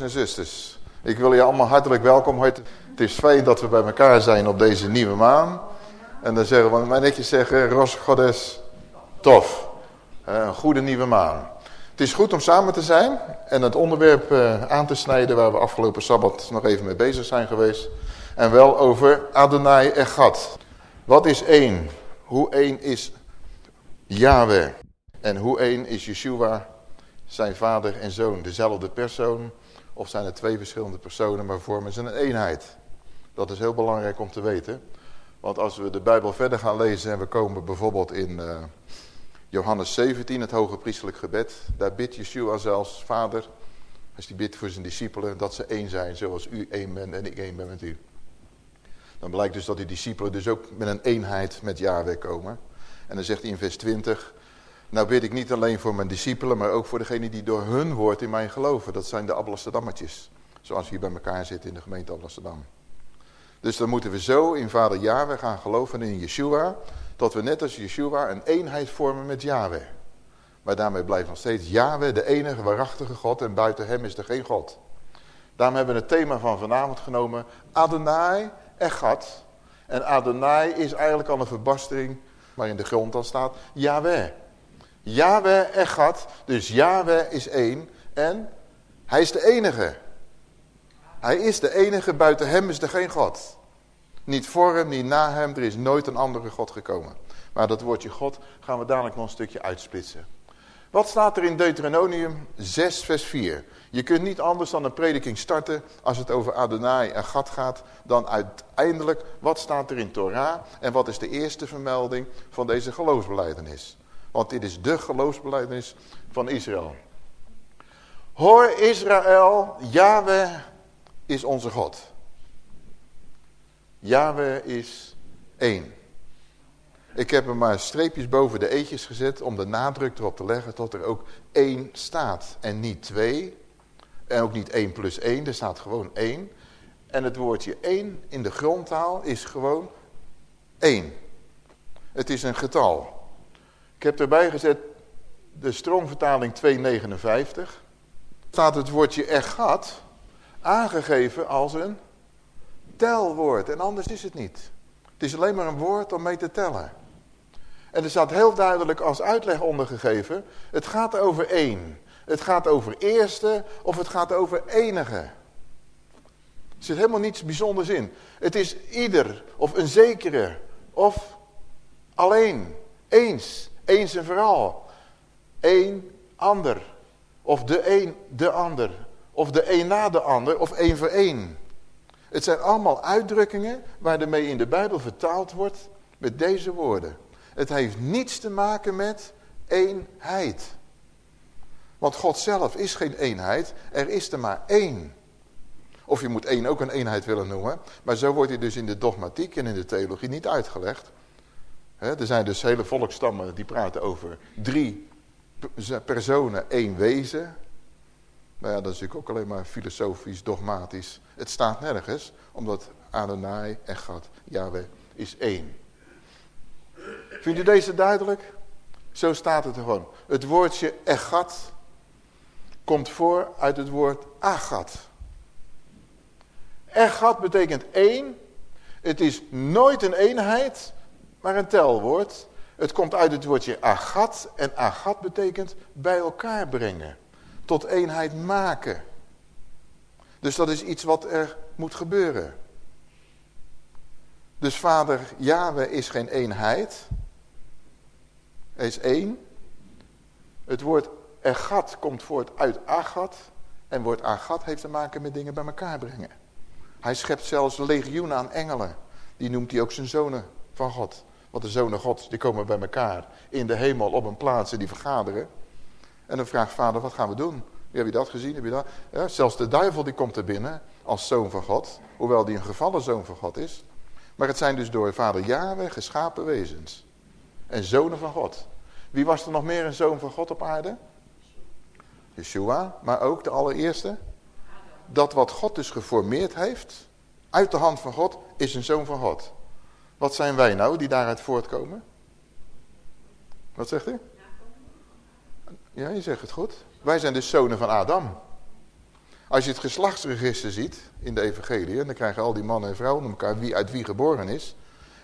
en zusters. Ik wil je allemaal hartelijk welkom. Het is fijn dat we bij elkaar zijn op deze nieuwe maan. En dan zeggen we, maar netjes zeggen, Ros Godes, tof. Een goede nieuwe maan. Het is goed om samen te zijn en het onderwerp eh, aan te snijden waar we afgelopen Sabbat nog even mee bezig zijn geweest. En wel over Adonai Echad. Wat is één? Hoe één is Yahweh? En hoe één is Yeshua, zijn vader en zoon? Dezelfde persoon of zijn het twee verschillende personen, maar vormen ze een eenheid? Dat is heel belangrijk om te weten. Want als we de Bijbel verder gaan lezen en we komen bijvoorbeeld in uh, Johannes 17, het hoge priestelijk gebed. Daar bidt Yeshua zelfs, vader, als hij bidt voor zijn discipelen, dat ze één zijn zoals u één bent en ik één ben met u. Dan blijkt dus dat die discipelen dus ook met een eenheid met Yahweh komen. En dan zegt hij in vers 20, nou bid ik niet alleen voor mijn discipelen, maar ook voor degene die door hun woord in mij geloven. Dat zijn de Amsterdammertjes, zoals we hier bij elkaar zitten in de gemeente Amsterdam. Dus dan moeten we zo in vader Yahweh gaan geloven in Yeshua, dat we net als Yeshua een eenheid vormen met Yahweh. Maar daarmee blijft nog steeds Yahweh de enige waarachtige God en buiten hem is er geen God. Daarom hebben we het thema van vanavond genomen, Adonai Echad. En Adonai is eigenlijk al een verbastering, maar in de grond al staat, Yahweh. Yahweh Echad, dus Yahweh is één en hij is de enige. Hij is de enige, buiten hem is er geen God. Niet voor hem, niet na hem, er is nooit een andere God gekomen. Maar dat woordje God gaan we dadelijk nog een stukje uitsplitsen. Wat staat er in Deuteronomium 6 vers 4? Je kunt niet anders dan een prediking starten als het over Adonai en Gad gaat, dan uiteindelijk wat staat er in Torah en wat is de eerste vermelding van deze geloofsbeleidenis. Want dit is de geloofsbeleidenis van Israël. Hoor Israël, Yahweh is onze God. Yahweh is één. Ik heb er maar streepjes boven de eetjes gezet om de nadruk erop te leggen dat er ook één staat. En niet twee. En ook niet één plus één, er staat gewoon één. En het woordje één in de grondtaal is gewoon één. Het is een getal. Ik heb erbij gezet de stromvertaling 259. Staat het woordje egat aangegeven als een telwoord. En anders is het niet. Het is alleen maar een woord om mee te tellen. En er staat heel duidelijk als uitleg ondergegeven. Het gaat over één. Het gaat over eerste of het gaat over enige. Er zit helemaal niets bijzonders in. Het is ieder of een zekere of alleen. Eens. Eens en vooral. Eén ander. Of de een de ander. Of de een na de ander. Of één voor één. Het zijn allemaal uitdrukkingen waar ermee in de Bijbel vertaald wordt met deze woorden. Het heeft niets te maken met eenheid. Want God zelf is geen eenheid, er is er maar één. Of je moet één ook een eenheid willen noemen. Maar zo wordt hij dus in de dogmatiek en in de theologie niet uitgelegd. Er zijn dus hele volkstammen die praten over drie personen, één wezen. Maar ja, dat is natuurlijk ook alleen maar filosofisch, dogmatisch. Het staat nergens, omdat Adonai, Echad, Yahweh is één. Vindt u deze duidelijk? Zo staat het gewoon. Het woordje Echad komt voor uit het woord Agat. Echad betekent één. Het is nooit een eenheid, maar een telwoord. Het komt uit het woordje agat en agat betekent bij elkaar brengen tot eenheid maken. Dus dat is iets wat er moet gebeuren. Dus vader Yahweh is geen eenheid. Hij is één. Het woord egat komt voort uit agat. En woord agat heeft te maken met dingen bij elkaar brengen. Hij schept zelfs legioenen aan engelen. Die noemt hij ook zijn zonen van God. Want de zonen Gods die komen bij elkaar in de hemel op een plaats en die vergaderen. En dan vraagt vader, wat gaan we doen? Heb je dat gezien? Heb je dat? Ja, zelfs de duivel die komt er binnen als zoon van God. Hoewel die een gevallen zoon van God is. Maar het zijn dus door vader Yahweh geschapen wezens. En zonen van God. Wie was er nog meer een zoon van God op aarde? Yeshua, maar ook de allereerste. Dat wat God dus geformeerd heeft, uit de hand van God, is een zoon van God. Wat zijn wij nou die daaruit voortkomen? Wat zegt u? Ja, je zegt het goed. Wij zijn dus zonen van Adam. Als je het geslachtsregister ziet in de evangelie, dan krijgen al die mannen en vrouwen onder elkaar wie uit wie geboren is.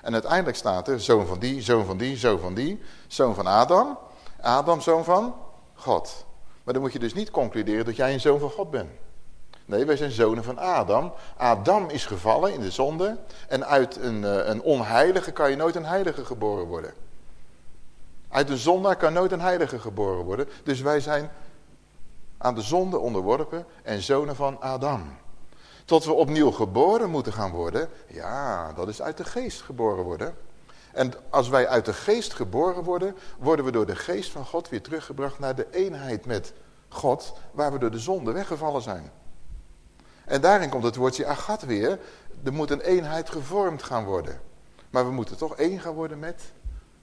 En uiteindelijk staat er zoon van die, zoon van die, zoon van die, zoon van Adam. Adam, zoon van God. Maar dan moet je dus niet concluderen dat jij een zoon van God bent. Nee, wij zijn zonen van Adam. Adam is gevallen in de zonde. En uit een, eh, een onheilige kan je nooit een heilige geboren worden. Uit een zondaar kan nooit een heilige geboren worden. Dus wij zijn aan de zonde onderworpen en zonen van Adam. Tot we opnieuw geboren moeten gaan worden, ja, dat is uit de geest geboren worden. En als wij uit de geest geboren worden, worden we door de geest van God weer teruggebracht naar de eenheid met God, waar we door de zonde weggevallen zijn. En daarin komt het woordje agat weer. Er moet een eenheid gevormd gaan worden. Maar we moeten toch één gaan worden met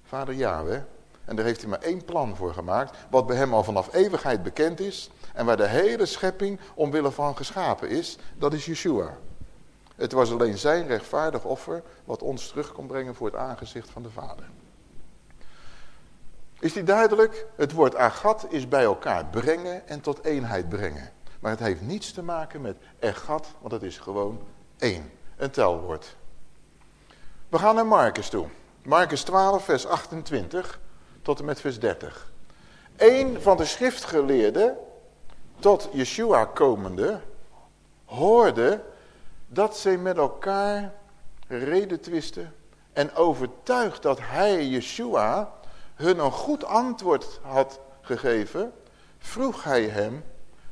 vader Yahweh. En daar heeft hij maar één plan voor gemaakt. Wat bij hem al vanaf eeuwigheid bekend is. En waar de hele schepping omwille van geschapen is. Dat is Yeshua. Het was alleen zijn rechtvaardig offer wat ons terug kon brengen voor het aangezicht van de Vader. Is die duidelijk? Het woord agat is bij elkaar brengen en tot eenheid brengen. Maar het heeft niets te maken met egat, want het is gewoon één. Een telwoord. We gaan naar Marcus toe. Marcus 12, vers 28 tot en met vers 30. Een van de schriftgeleerden, tot Yeshua komende, hoorde dat zij met elkaar reden twisten en overtuigd dat hij, Yeshua, hun een goed antwoord had gegeven, vroeg hij hem,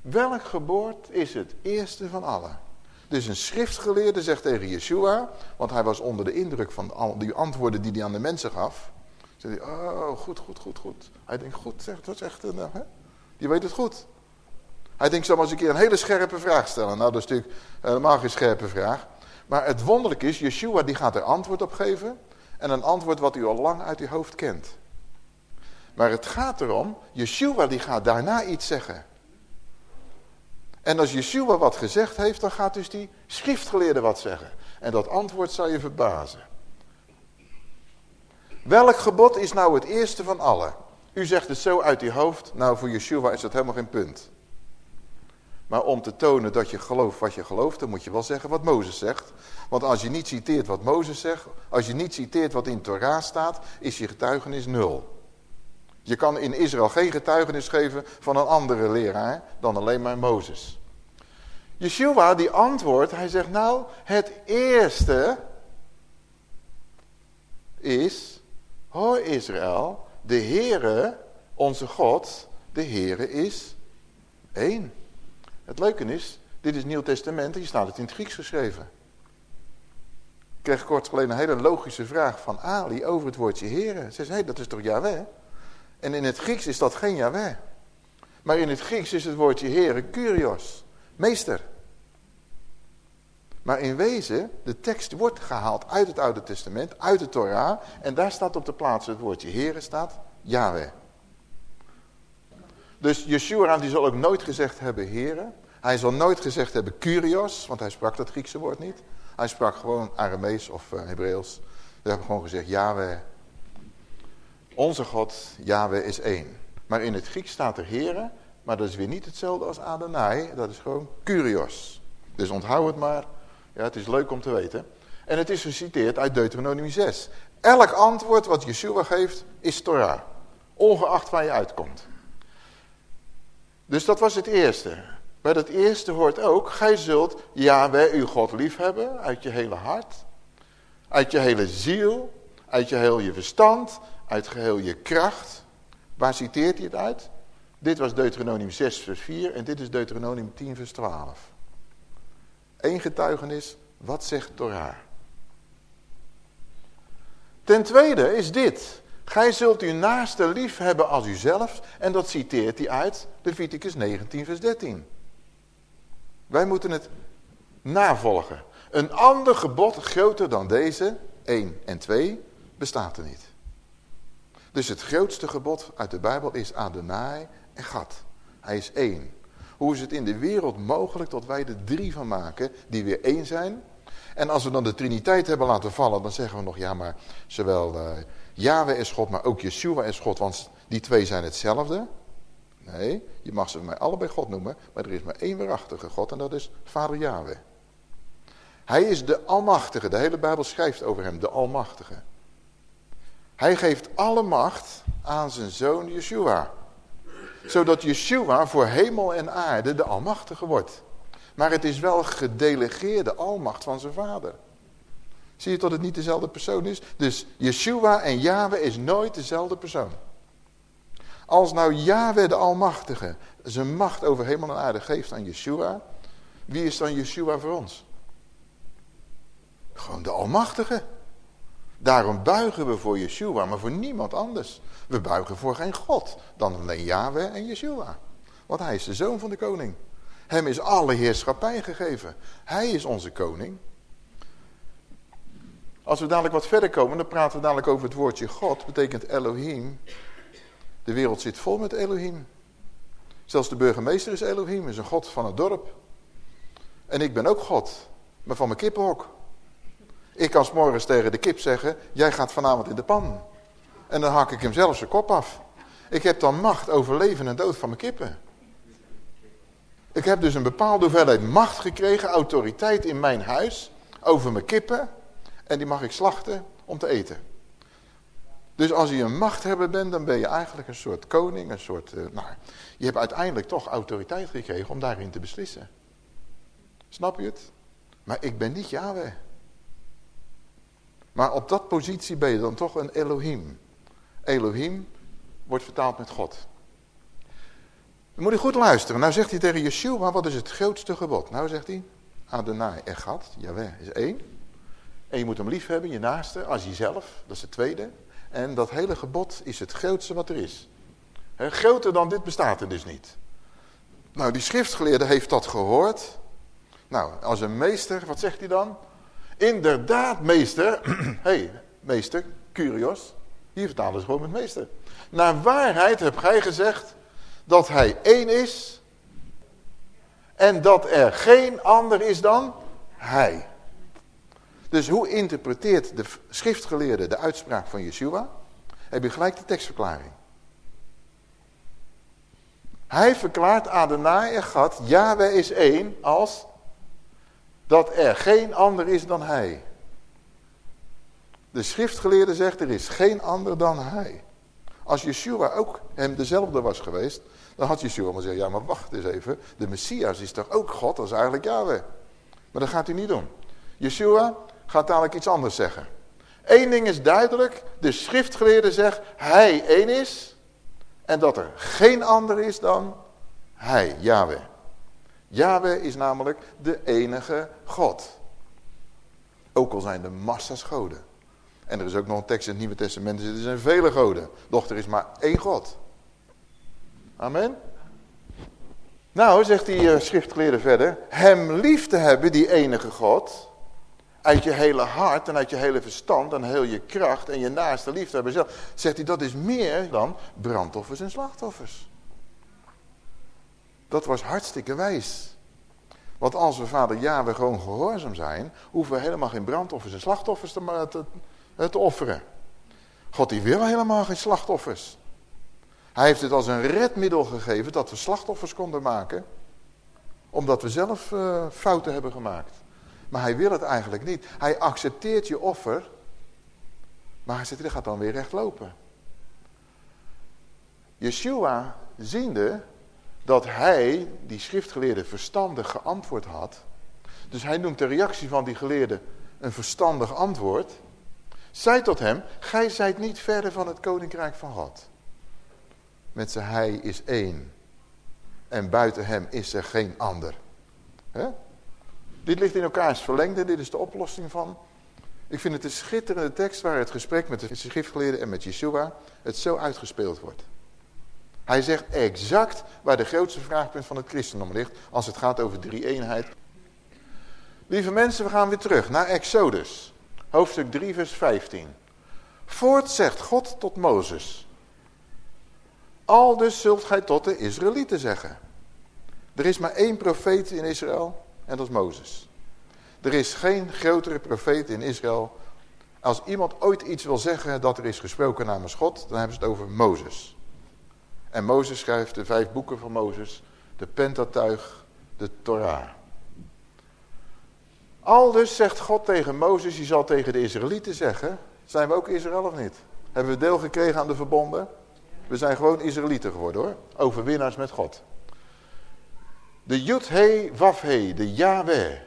welk geboort is het eerste van alle? Dus een schriftgeleerde zegt tegen Yeshua, want hij was onder de indruk van die antwoorden die hij aan de mensen gaf. Zegt hij, oh, goed, goed, goed, goed. Hij denkt, goed, zeg, dat is echt een, hè? Die weet het goed. Hij denkt, zal maar eens een keer een hele scherpe vraag stellen. Nou, dat is natuurlijk helemaal geen scherpe vraag. Maar het wonderlijke is, Yeshua die gaat er antwoord op geven. En een antwoord wat u al lang uit uw hoofd kent. Maar het gaat erom, Yeshua die gaat daarna iets zeggen. En als Yeshua wat gezegd heeft, dan gaat dus die schriftgeleerde wat zeggen. En dat antwoord zal je verbazen. Welk gebod is nou het eerste van alle? U zegt het zo uit uw hoofd. Nou, voor Yeshua is dat helemaal geen punt. Maar om te tonen dat je gelooft wat je gelooft, dan moet je wel zeggen wat Mozes zegt. Want als je niet citeert wat Mozes zegt, als je niet citeert wat in Torah staat, is je getuigenis nul. Je kan in Israël geen getuigenis geven van een andere leraar dan alleen maar Mozes. Yeshua die antwoordt, hij zegt nou, het eerste is, hoor Israël, de Heere, onze God, de Heere is één. Het leuke is, dit is Nieuw Testament en hier staat het in het Grieks geschreven. Ik kreeg kort geleden een hele logische vraag van Ali over het woordje Heere. Ze zei, hey, dat is toch Yahweh? En in het Grieks is dat geen Yahweh. Maar in het Grieks is het woordje Heere Kyrios, meester. Maar in wezen, de tekst wordt gehaald uit het Oude Testament, uit de Torah. En daar staat op de plaats het woordje Heere staat Yahweh. Dus Yeshua die zal ook nooit gezegd hebben Heere. Hij zal nooit gezegd hebben Kyrios, want hij sprak dat Griekse woord niet. Hij sprak gewoon Aramees of uh, Hebreeuws. We hebben gewoon gezegd Yahweh. Onze God, Yahweh, is één. Maar in het Grieks staat er Heere, maar dat is weer niet hetzelfde als Adonai. Dat is gewoon Kyrios. Dus onthoud het maar. Ja, het is leuk om te weten. En het is geciteerd uit Deuteronomie 6. Elk antwoord wat Yeshua geeft, is Torah. Ongeacht waar je uitkomt. Dus dat was het eerste. Bij dat eerste hoort ook, gij zult Yahweh uw God liefhebben uit je hele hart, uit je hele ziel, uit je heel je verstand, uit geheel je kracht. Waar citeert hij het uit? Dit was Deuteronomium 6 vers 4 en dit is Deuteronomium 10 vers 12. Eén getuigenis, wat zegt Torah? Ten tweede is dit. Gij zult uw naaste lief hebben als uzelf. En dat citeert hij uit Leviticus 19 vers 13. Wij moeten het navolgen. Een ander gebod groter dan deze, 1 en 2, bestaat er niet. Dus het grootste gebod uit de Bijbel is Adonai en Gad. Hij is één. Hoe is het in de wereld mogelijk dat wij er drie van maken die weer één zijn? En als we dan de Triniteit hebben laten vallen, dan zeggen we nog, ja maar zowel uh, Yahweh is God, maar ook Yeshua is God, want die twee zijn hetzelfde. Nee, je mag ze mij allebei God noemen, maar er is maar één waarachtige God en dat is Vader Yahweh. Hij is de Almachtige, de hele Bijbel schrijft over hem, de Almachtige. Hij geeft alle macht aan zijn zoon Yeshua. Zodat Yeshua voor hemel en aarde de Almachtige wordt. Maar het is wel gedelegeerde almacht van zijn vader. Zie je dat het niet dezelfde persoon is? Dus Yeshua en Yahweh is nooit dezelfde persoon. Als nou Yahweh de Almachtige zijn macht over hemel en aarde geeft aan Yeshua. Wie is dan Yeshua voor ons? Gewoon de Almachtige. Daarom buigen we voor Yeshua, maar voor niemand anders. We buigen voor geen God dan alleen Yahweh en Yeshua. Want hij is de zoon van de koning. Hem is alle heerschappij gegeven. Hij is onze koning. Als we dadelijk wat verder komen, dan praten we dadelijk over het woordje God. Betekent Elohim. De wereld zit vol met Elohim. Zelfs de burgemeester is Elohim, is een God van het dorp. En ik ben ook God, maar van mijn kippenhok. Ik kan s'morgens tegen de kip zeggen, jij gaat vanavond in de pan. En dan hak ik hem zelf zijn kop af. Ik heb dan macht over leven en dood van mijn kippen. Ik heb dus een bepaalde hoeveelheid macht gekregen, autoriteit in mijn huis, over mijn kippen. En die mag ik slachten om te eten. Dus als je een machthebber bent, dan ben je eigenlijk een soort koning, een soort... Uh, nou, je hebt uiteindelijk toch autoriteit gekregen om daarin te beslissen. Snap je het? Maar ik ben niet Yahweh. Maar op dat positie ben je dan toch een Elohim. Elohim wordt vertaald met God. Dan moet je goed luisteren. Nou zegt hij tegen Yeshua, wat is het grootste gebod? Nou zegt hij, Adonai Echad, Yahweh is één. En je moet hem lief hebben, je naaste, als jezelf. Dat is het tweede. En dat hele gebod is het grootste wat er is. Groter dan dit bestaat er dus niet. Nou, die schriftgeleerde heeft dat gehoord. Nou, als een meester, wat zegt hij dan? Inderdaad, meester. hey, meester, curios. Hier vertalen ze gewoon met meester. Naar waarheid heb gij gezegd dat hij één is. En dat er geen ander is dan hij. Dus hoe interpreteert de schriftgeleerde de uitspraak van Yeshua? Heb je gelijk de tekstverklaring. Hij verklaart Adonai Echad, Yahweh is één, als dat er geen ander is dan hij. De schriftgeleerde zegt, er is geen ander dan hij. Als Yeshua ook hem dezelfde was geweest, dan had Yeshua maar zeggen, ja maar wacht eens even, de Messias is toch ook God, dat is eigenlijk Yahweh. Maar dat gaat hij niet doen. Yeshua gaat dadelijk iets anders zeggen. Eén ding is duidelijk, de schriftgeleerde zegt, hij één is en dat er geen ander is dan hij, Yahweh. Yahweh is namelijk de enige God. Ook al zijn er massa's goden. En er is ook nog een tekst in het Nieuwe Testament, er zijn vele goden. Doch er is maar één God. Amen. Nou, zegt die uh, schriftgeleerde verder, hem lief te hebben, die enige God, uit je hele hart en uit je hele verstand en heel je kracht en je naaste liefde hebben zegt hij, dat is meer dan brandoffers en slachtoffers. Dat was hartstikke wijs. Want als we vader ja, we gewoon gehoorzaam zijn, hoeven we helemaal geen brandoffers en slachtoffers te, te, te offeren. God die wil helemaal geen slachtoffers. Hij heeft het als een redmiddel gegeven dat we slachtoffers konden maken. Omdat we zelf uh, fouten hebben gemaakt. Maar hij wil het eigenlijk niet. Hij accepteert je offer. Maar hij zegt, dat gaat dan weer recht lopen. Yeshua, ziende dat hij, die schriftgeleerde, verstandig geantwoord had. Dus hij noemt de reactie van die geleerde een verstandig antwoord. Zei tot hem, gij zijt niet verder van het koninkrijk van God. Met zijn hij is één. En buiten hem is er geen ander. Dit ligt in elkaars verlengde, dit is de oplossing van. Ik vind het een schitterende tekst waar het gesprek met de schriftgeleerde en met Yeshua het zo uitgespeeld wordt. Hij zegt exact waar de grootste vraagpunt van het christendom ligt als het gaat over drie eenheid. Lieve mensen, we gaan weer terug naar Exodus, hoofdstuk 3 vers 15. Voort zegt God tot Mozes. Al dus zult gij tot de Israëlieten zeggen. Er is maar één profeet in Israël en dat is Mozes. Er is geen grotere profeet in Israël. Als iemand ooit iets wil zeggen dat er is gesproken namens God, dan hebben ze het over Mozes. En Mozes schrijft de vijf boeken van Mozes, de Pentateuch, de Torah. Aldus zegt God tegen Mozes, je zal tegen de Israëlieten zeggen, zijn we ook Israël of niet? Hebben we deel gekregen aan de verbonden? We zijn gewoon Israëlieten geworden hoor, overwinnaars met God. De Yud-He Waf-He, de Yahweh,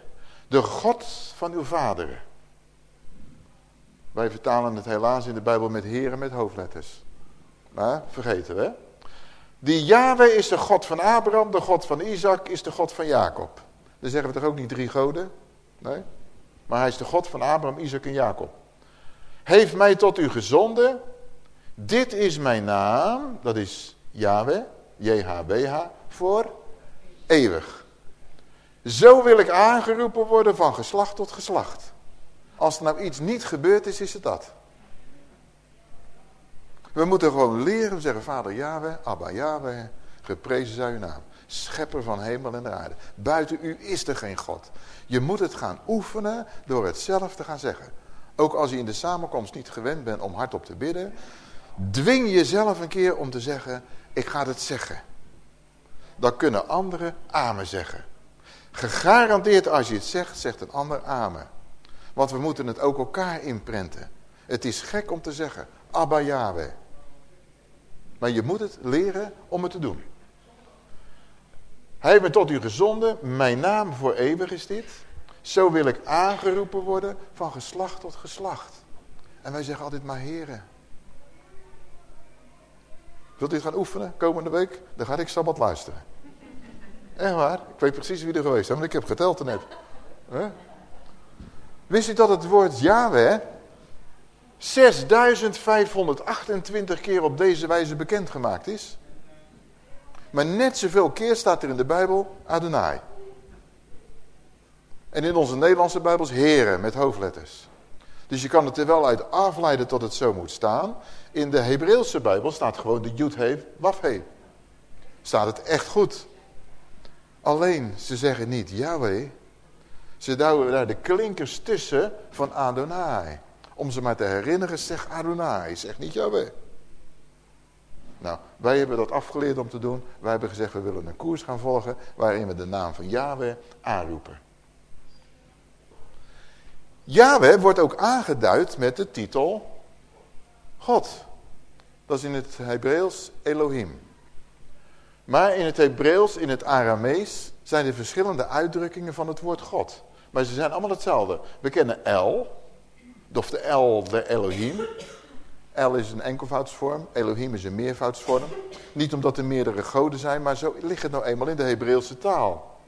de God van uw vaderen. Wij vertalen het helaas in de Bijbel met heren met hoofdletters. Maar vergeten we. Die Yahweh is de God van Abraham, de God van Isaac, is de God van Jacob. Dan zeggen we toch ook niet drie goden? Nee. Maar hij is de God van Abraham, Isaac en Jacob. Heeft mij tot u gezonden. Dit is mijn naam. Dat is Yahweh. JHWH. Voor eeuwig. Zo wil ik aangeroepen worden van geslacht tot geslacht. Als er nou iets niet gebeurd is, is het dat. We moeten gewoon leren, zeggen vader Yahweh, Abba Yahweh, geprezen zij uw naam. Schepper van hemel en aarde. Buiten u is er geen God. Je moet het gaan oefenen door het zelf te gaan zeggen. Ook als je in de samenkomst niet gewend bent om hardop te bidden. Dwing jezelf een keer om te zeggen, ik ga het zeggen. Dan kunnen anderen amen zeggen. Gegarandeerd als je het zegt, zegt een ander amen. Want we moeten het ook elkaar inprenten. Het is gek om te zeggen, Abba Yahweh. Maar je moet het leren om het te doen. Hij heeft me tot u gezonden, mijn naam voor eeuwig is dit. Zo wil ik aangeroepen worden van geslacht tot geslacht. En wij zeggen altijd maar heren. Wilt u het gaan oefenen komende week? Dan ga ik Sabbat luisteren. Echt waar, ik weet precies wie er geweest is, want ik heb geteld net. Wist u dat het woord Yahweh 6528 keer op deze wijze bekendgemaakt is? Maar net zoveel keer staat er in de Bijbel Adonai. En in onze Nederlandse Bijbels heren met hoofdletters. Dus je kan het er wel uit afleiden tot het zo moet staan. In de Hebreeuwse Bijbel staat gewoon de Yud He Waf He. Staat het echt goed. Alleen, ze zeggen niet Yahweh. Ze duwen daar de klinkers tussen van Adonai. Om ze maar te herinneren, zeg Adonai, zeg niet Yahweh. Nou, wij hebben dat afgeleerd om te doen. Wij hebben gezegd, we willen een koers gaan volgen waarin we de naam van Yahweh aanroepen. Yahweh wordt ook aangeduid met de titel God. Dat is in het Hebreeuws Elohim. Maar in het Hebreeuws, in het Aramees, zijn er verschillende uitdrukkingen van het woord God. Maar ze zijn allemaal hetzelfde. We kennen El, of de El, de Elohim. El is een enkelvoudsvorm, Elohim is een meervoudsvorm. Niet omdat er meerdere goden zijn, maar zo ligt het nou eenmaal in de Hebreeuwse taal.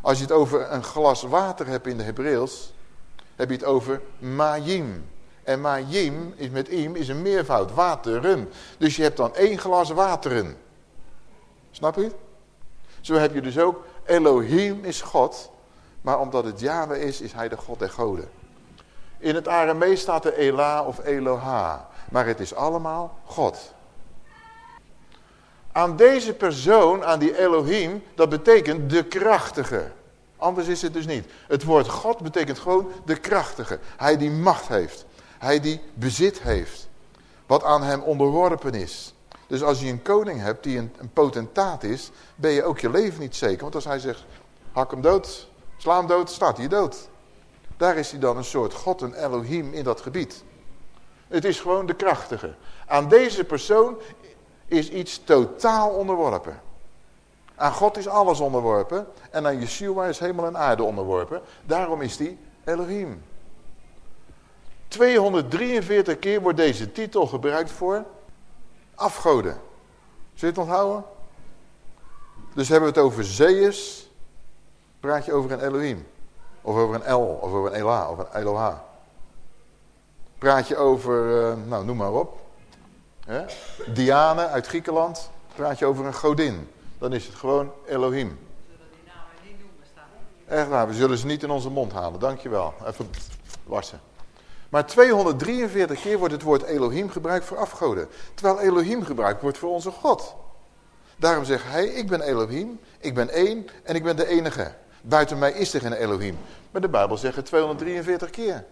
Als je het over een glas water hebt in de Hebreeuws, heb je het over Mayim. En Mayim is met im is een meervoud, wateren. Dus je hebt dan één glas wateren. Snap je? Zo heb je dus ook, Elohim is God, maar omdat het Yahweh is, is hij de God der goden. In het Aramees staat er Ela of Eloha. Maar het is allemaal God. Aan deze persoon, aan die Elohim, dat betekent de krachtige. Anders is het dus niet. Het woord God betekent gewoon de krachtige. Hij die macht heeft. Hij die bezit heeft. Wat aan hem onderworpen is. Dus als je een koning hebt die een, een potentaat is, ben je ook je leven niet zeker. Want als hij zegt, hak hem dood, sla hem dood, staat hij dood. Daar is hij dan een soort God, een Elohim in dat gebied. Het is gewoon de krachtige. Aan deze persoon is iets totaal onderworpen. Aan God is alles onderworpen. En aan Yeshua is hemel en aarde onderworpen. Daarom is die Elohim. 243 keer wordt deze titel gebruikt voor afgoden. Zul je het onthouden? Dus hebben we het over Zeus, praat je over een Elohim. Of over een El, of over een Elah, of een Eloha. Praat je over, uh, nou noem maar op. Hè? Diane uit Griekenland, praat je over een godin. Dan is het gewoon Elohim. Echt waar, we zullen ze niet in onze mond halen. Dankjewel. Even wassen. Maar 243 keer wordt het woord Elohim gebruikt voor afgoden. Terwijl Elohim gebruikt wordt voor onze God. Daarom zegt hij, ik ben Elohim, ik ben één en ik ben de enige. Buiten mij is er geen Elohim. Maar de Bijbel zegt 243 keer.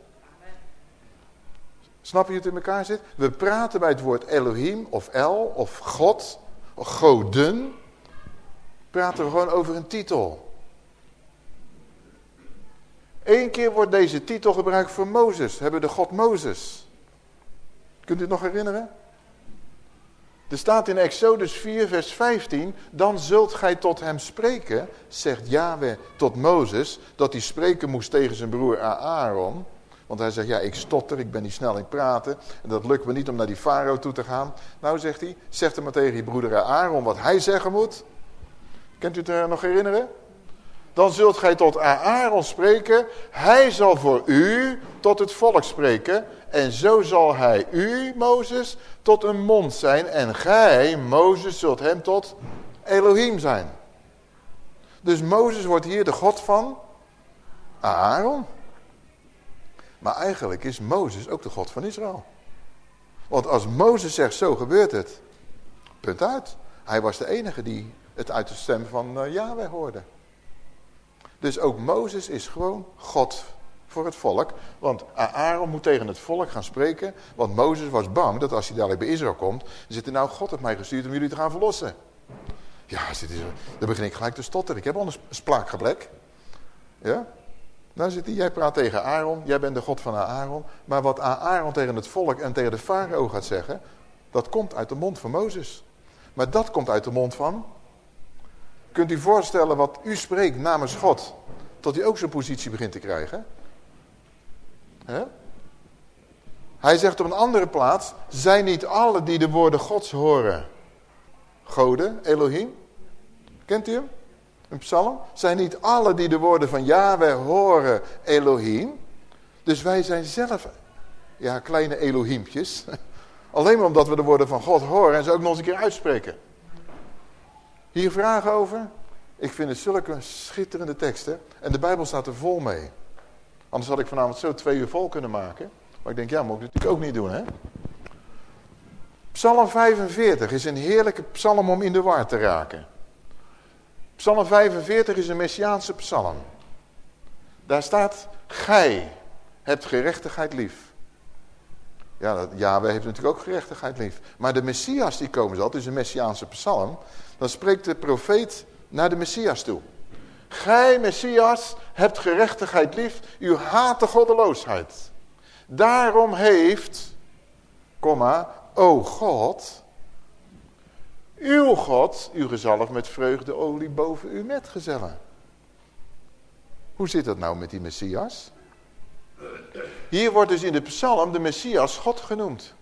Snap je het in elkaar zit? We praten bij het woord Elohim of El of God goden, praten we gewoon over een titel. Eén keer wordt deze titel gebruikt voor Mozes. Hebben de God Mozes. Kunt u het nog herinneren? Er staat in Exodus 4 vers 15. Dan zult gij tot hem spreken, zegt Yahweh tot Mozes. Dat hij spreken moest tegen zijn broer Aaron. Want hij zegt, ja ik stotter, ik ben niet snel in praten. En dat lukt me niet om naar die farao toe te gaan. Nou zegt hij, zeg er maar tegen je broeder Aaron wat hij zeggen moet. Kent u het er nog herinneren? Dan zult gij tot Aaron spreken. Hij zal voor u tot het volk spreken. En zo zal hij u, Mozes, tot een mond zijn. En gij, Mozes, zult hem tot Elohim zijn. Dus Mozes wordt hier de God van Aaron. Maar eigenlijk is Mozes ook de God van Israël. Want als Mozes zegt, zo gebeurt het. Punt uit. Hij was de enige die het uit de stem van uh, Yahweh hoorde. Dus ook Mozes is gewoon God voor het volk. Want Aaron moet tegen het volk gaan spreken. Want Mozes was bang dat als hij dadelijk bij Israël komt... zit er nou God heeft mij gestuurd om jullie te gaan verlossen. Ja, dan begin ik gelijk te stotteren. Ik heb al een spraakgebrek. Ja? Dan zit hij, jij praat tegen Aaron, jij bent de God van Aaron. Maar wat Aaron tegen het volk en tegen de farao gaat zeggen... dat komt uit de mond van Mozes. Maar dat komt uit de mond van Kunt u voorstellen wat u spreekt namens God, tot hij ook zijn positie begint te krijgen? Hij zegt op een andere plaats, zijn niet alle die de woorden Gods horen, goden, Elohim? Kent u hem? Een psalm? Zijn niet alle die de woorden van Yahweh horen, Elohim? Dus wij zijn zelf, ja, kleine Elohimpjes. Alleen maar omdat we de woorden van God horen en ze ook nog eens een keer uitspreken. Hier vragen over? Ik vind het zulke schitterende teksten. En de Bijbel staat er vol mee. Anders had ik vanavond zo twee uur vol kunnen maken. Maar ik denk, ja, moet ik natuurlijk ook niet doen, hè? Psalm 45 is een heerlijke psalm om in de war te raken. Psalm 45 is een Messiaanse psalm. Daar staat, gij hebt gerechtigheid lief. Ja, Yahweh heeft natuurlijk ook gerechtigheid lief. Maar de Messias die komen zal, het is een Messiaanse psalm. Dan spreekt de profeet naar de Messias toe. Gij, Messias, hebt gerechtigheid lief, u haat de goddeloosheid. Daarom heeft, o God, uw God, uw gezalf met vreugdeolie boven uw metgezellen. Hoe zit dat nou met die Messias? Hier wordt dus in de psalm de Messias God genoemd.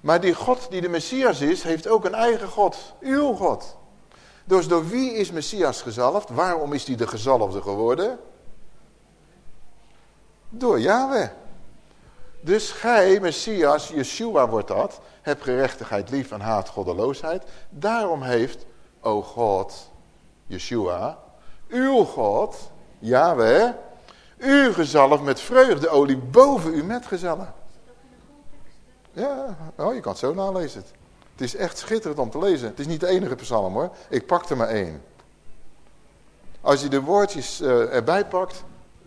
Maar die God die de Messias is, heeft ook een eigen God. Uw God. Dus door wie is Messias gezalfd? Waarom is hij de gezalfde geworden? Door Yahweh. Dus gij, Messias, Yeshua wordt dat, hebt gerechtigheid lief en haat goddeloosheid. Daarom heeft, o God, Yeshua, uw God, Yahweh, u gezalfd met vreugdeolie boven uw metgezellen. Ja, oh, je kan het zo nalezen. Het is echt schitterend om te lezen. Het is niet de enige psalm hoor. Ik pak er maar één. Als je de woordjes uh, erbij pakt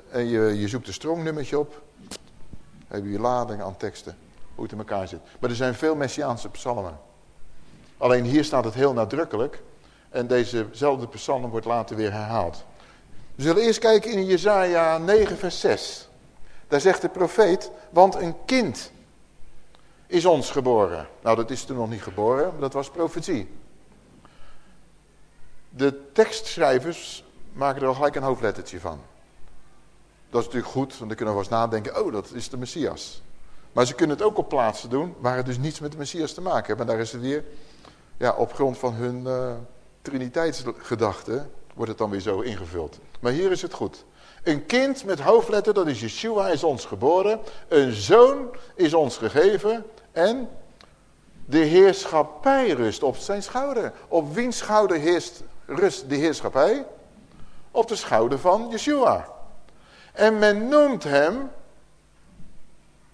en je, je zoekt een strongnummertje op, heb je je lading aan teksten. Hoe het in elkaar zit. Maar er zijn veel Messiaanse psalmen. Alleen hier staat het heel nadrukkelijk. En dezezelfde psalm wordt later weer herhaald. We zullen eerst kijken in Jezaja 9 vers 6. Daar zegt de profeet, want een kind is ons geboren. Nou, dat is toen nog niet geboren, maar dat was profetie. De tekstschrijvers maken er al gelijk een hoofdlettertje van. Dat is natuurlijk goed, want dan kunnen we eens nadenken, oh, dat is de Messias. Maar ze kunnen het ook op plaatsen doen waar het dus niets met de Messias te maken heeft. En daar is het weer, ja, op grond van hun uh, triniteitsgedachte, wordt het dan weer zo ingevuld. Maar hier is het goed. Een kind met hoofdletter, dat is Yeshua, is ons geboren. Een zoon is ons gegeven. En de heerschappij rust op zijn schouder. Op wiens schouder rust de heerschappij? Op de schouder van Yeshua. En men noemt hem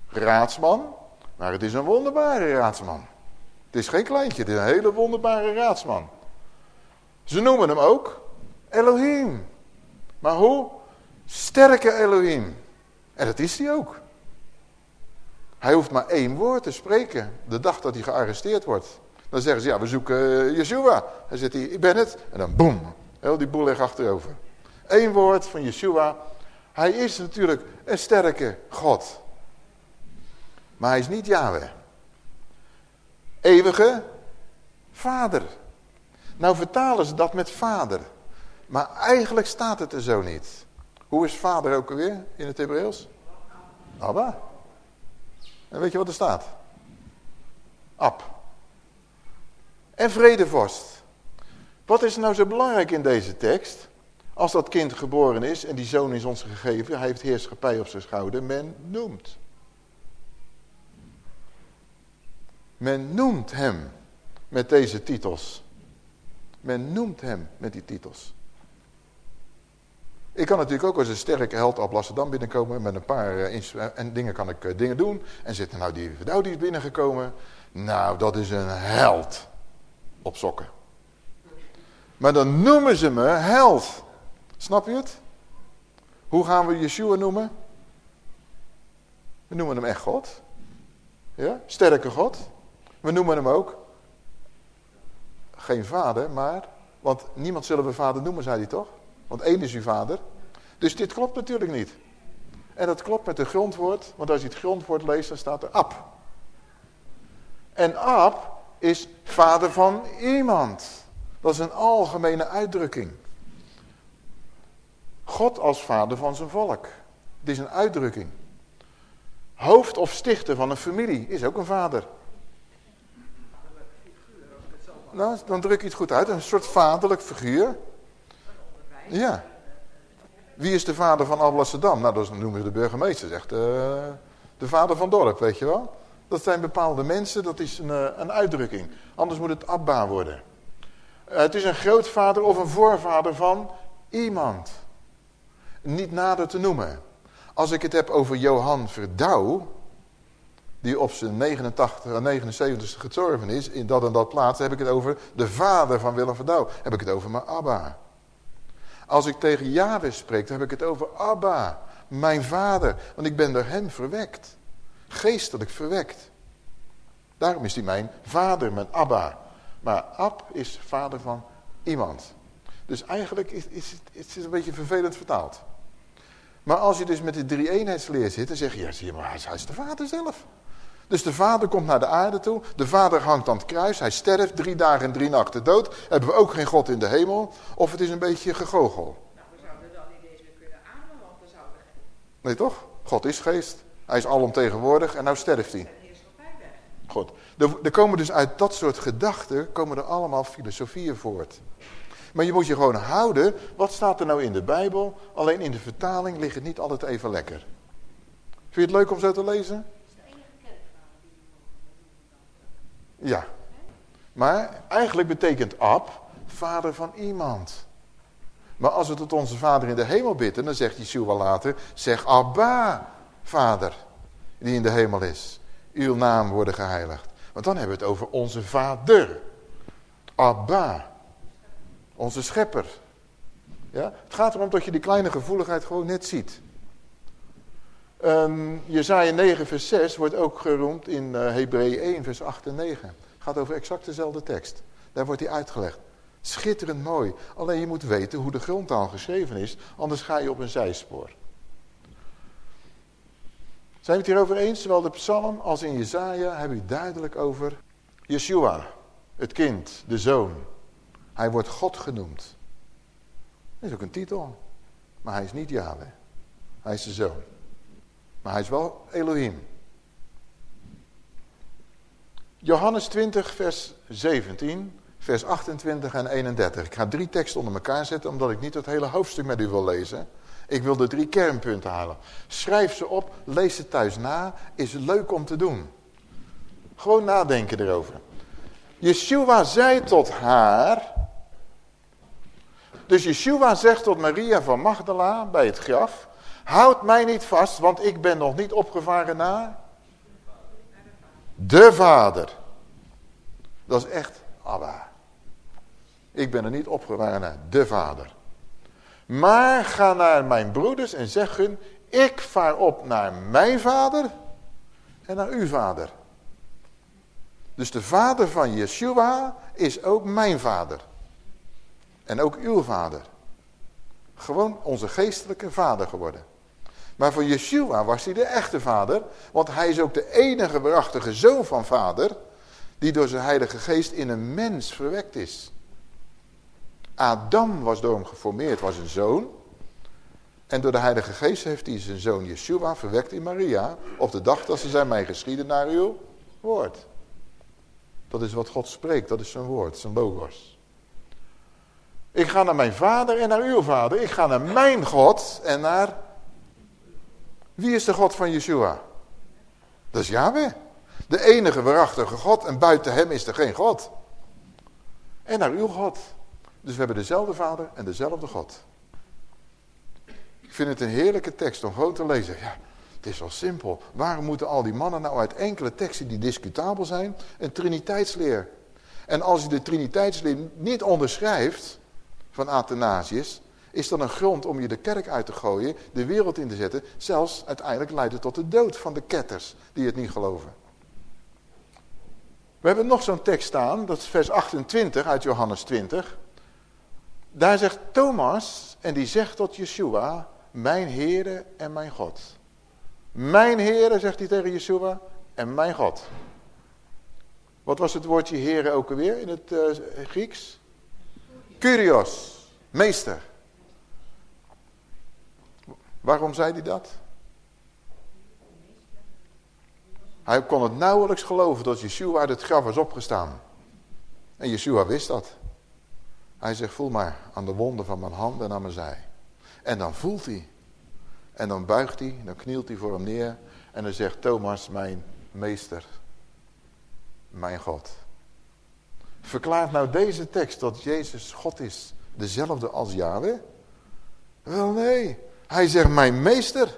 raadsman. Maar het is een wonderbare raadsman. Het is geen kleintje, het is een hele wonderbare raadsman. Ze noemen hem ook Elohim. Maar hoe? Sterke Elohim. En dat is hij ook. Hij hoeft maar één woord te spreken. De dag dat hij gearresteerd wordt. Dan zeggen ze, ja, we zoeken uh, Yeshua. Dan zegt hij, ik ben het. En dan boem, heel die boel ligt achterover. Eén woord van Yeshua. Hij is natuurlijk een sterke God. Maar hij is niet Yahweh. Eeuwige vader. Nou vertalen ze dat met vader. Maar eigenlijk staat het er zo niet. Hoe is vader ook alweer in het Hebreeuws? Abba. En weet je wat er staat? Ab. En vredevorst. Wat is nou zo belangrijk in deze tekst? Als dat kind geboren is en die zoon is ons gegeven, hij heeft heerschappij op zijn schouder, men noemt. Men noemt hem met deze titels. Men noemt hem met die titels. Ik kan natuurlijk ook als een sterke held op Lasserdam binnenkomen met een paar uh, en dingen kan ik uh, dingen doen. En zitten nou die vrouw die is binnengekomen. Nou, dat is een held op sokken. Maar dan noemen ze me held. Snap je het? Hoe gaan we Yeshua noemen? We noemen hem echt God. Ja? Sterke God. We noemen hem ook geen vader, maar... Want niemand zullen we vader noemen, zei hij toch? Want één is uw vader. Dus dit klopt natuurlijk niet. En dat klopt met het grondwoord. Want als je het grondwoord leest, dan staat er Ab. En Ab is vader van iemand. Dat is een algemene uitdrukking. God als vader van zijn volk. Het is een uitdrukking. Hoofd of stichter van een familie is ook een vader. Nou, dan druk je het goed uit. Een soort vaderlijk figuur. Ja. Wie is de vader van Alblasserdam? Nou, dat noemen we de burgemeester. Zegt uh, de vader van dorp, weet je wel. Dat zijn bepaalde mensen, dat is een, uh, een uitdrukking. Anders moet het Abba worden. Uh, het is een grootvader of een voorvader van iemand. Niet nader te noemen. Als ik het heb over Johan Verdouw, die op zijn 89 en 79ste gestorven is, in dat en dat plaats, heb ik het over de vader van Willem Verdouw. Heb ik het over mijn Abba. Als ik tegen Yahweh spreek, dan heb ik het over Abba, mijn vader. Want ik ben door hem verwekt. Geestelijk verwekt. Daarom is hij mijn vader, mijn Abba. Maar Ab is vader van iemand. Dus eigenlijk is, is, het een beetje vervelend vertaald. Maar als je dus met de drie-eenheidsleer zit, dan zeg je, ja, zie je maar, hij is de vader zelf. Dus de vader komt naar de aarde toe. De vader hangt aan het kruis. Hij sterft drie dagen en drie nachten dood. Hebben we ook geen God in de hemel? Of het is een beetje gegogel? Nou, we zouden dan niet eens meer kunnen ademen, want we zouden geen... Nee toch? God is geest. Hij is alomtegenwoordig en nou sterft hij. Goed. Er komen dus uit dat soort gedachten komen er allemaal filosofieën voort. Maar je moet je gewoon houden, wat staat er nou in de Bijbel? Alleen in de vertaling ligt het niet altijd even lekker. Vind je het leuk om zo te lezen? Ja. Maar eigenlijk betekent Ab vader van iemand. Maar als we tot onze vader in de hemel bidden, dan zegt Yeshua later, zeg Abba, vader, die in de hemel is. Uw naam worden geheiligd. Want dan hebben we het over onze vader. Abba. Onze schepper. Ja? Het gaat erom dat je die kleine gevoeligheid gewoon net ziet. Um, Jezaja 9 vers 6 wordt ook geroemd in uh, Hebreeën 1 vers 8 en 9. Het gaat over exact dezelfde tekst. Daar wordt hij uitgelegd. Schitterend mooi. Alleen je moet weten hoe de grondtaal geschreven is. Anders ga je op een zijspoor. Zijn we het hierover eens? Zowel de psalm als in Jezaja hebben we duidelijk over Yeshua. Het kind, de zoon. Hij wordt God genoemd. Dat is ook een titel. Maar hij is niet Yahweh. Hij is de zoon. Maar hij is wel Elohim. Johannes 20 vers 17, vers 28 en 31. Ik ga drie teksten onder elkaar zetten omdat ik niet het hele hoofdstuk met u wil lezen. Ik wil de drie kernpunten halen. Schrijf ze op, lees ze thuis na. Is leuk om te doen. Gewoon nadenken erover. Yeshua zei tot haar... Dus Yeshua zegt tot Maria van Magdala bij het graf... Houd mij niet vast, want ik ben nog niet opgevaren naar de Vader. Dat is echt Abba. Ik ben er niet opgevaren naar de Vader. Maar ga naar mijn broeders en zeg hun, ik vaar op naar mijn vader en naar uw vader. Dus de vader van Yeshua is ook mijn vader. En ook uw vader. Gewoon onze geestelijke vader geworden. Maar voor Yeshua was hij de echte vader. Want hij is ook de enige waarachtige zoon van vader. Die door zijn heilige geest in een mens verwekt is. Adam was door hem geformeerd, was een zoon. En door de heilige geest heeft hij zijn zoon Yeshua verwekt in Maria. Op de dag dat ze zijn mij geschieden naar uw woord. Dat is wat God spreekt, dat is zijn woord, zijn logos. Ik ga naar mijn vader en naar uw vader. Ik ga naar mijn God en naar... Wie is de God van Yeshua? Dat is Yahweh. De enige waarachtige God en buiten hem is er geen God. En naar uw God. Dus we hebben dezelfde vader en dezelfde God. Ik vind het een heerlijke tekst om gewoon te lezen. Ja, het is wel simpel. Waarom moeten al die mannen nou uit enkele teksten die discutabel zijn, een triniteitsleer? En als je de triniteitsleer niet onderschrijft van Athanasius, is dat een grond om je de kerk uit te gooien, de wereld in te zetten. Zelfs uiteindelijk leidt tot de dood van de ketters die het niet geloven. We hebben nog zo'n tekst staan, dat is vers 28 uit Johannes 20. Daar zegt Thomas, en die zegt tot Yeshua, mijn Heere en mijn God. Mijn Heere, zegt hij tegen Yeshua, en mijn God. Wat was het woordje Heere ook alweer in het uh, Grieks? Kyrios, meester. Waarom zei hij dat? Hij kon het nauwelijks geloven dat Yeshua uit het graf was opgestaan. En Yeshua wist dat. Hij zegt, voel maar aan de wonden van mijn hand en aan mijn zij. En dan voelt hij. En dan buigt hij, dan knielt hij voor hem neer. En dan zegt Thomas, mijn meester, mijn God. Verklaart nou deze tekst dat Jezus God is, dezelfde als Yahweh? Wel nee, hij zegt mijn meester,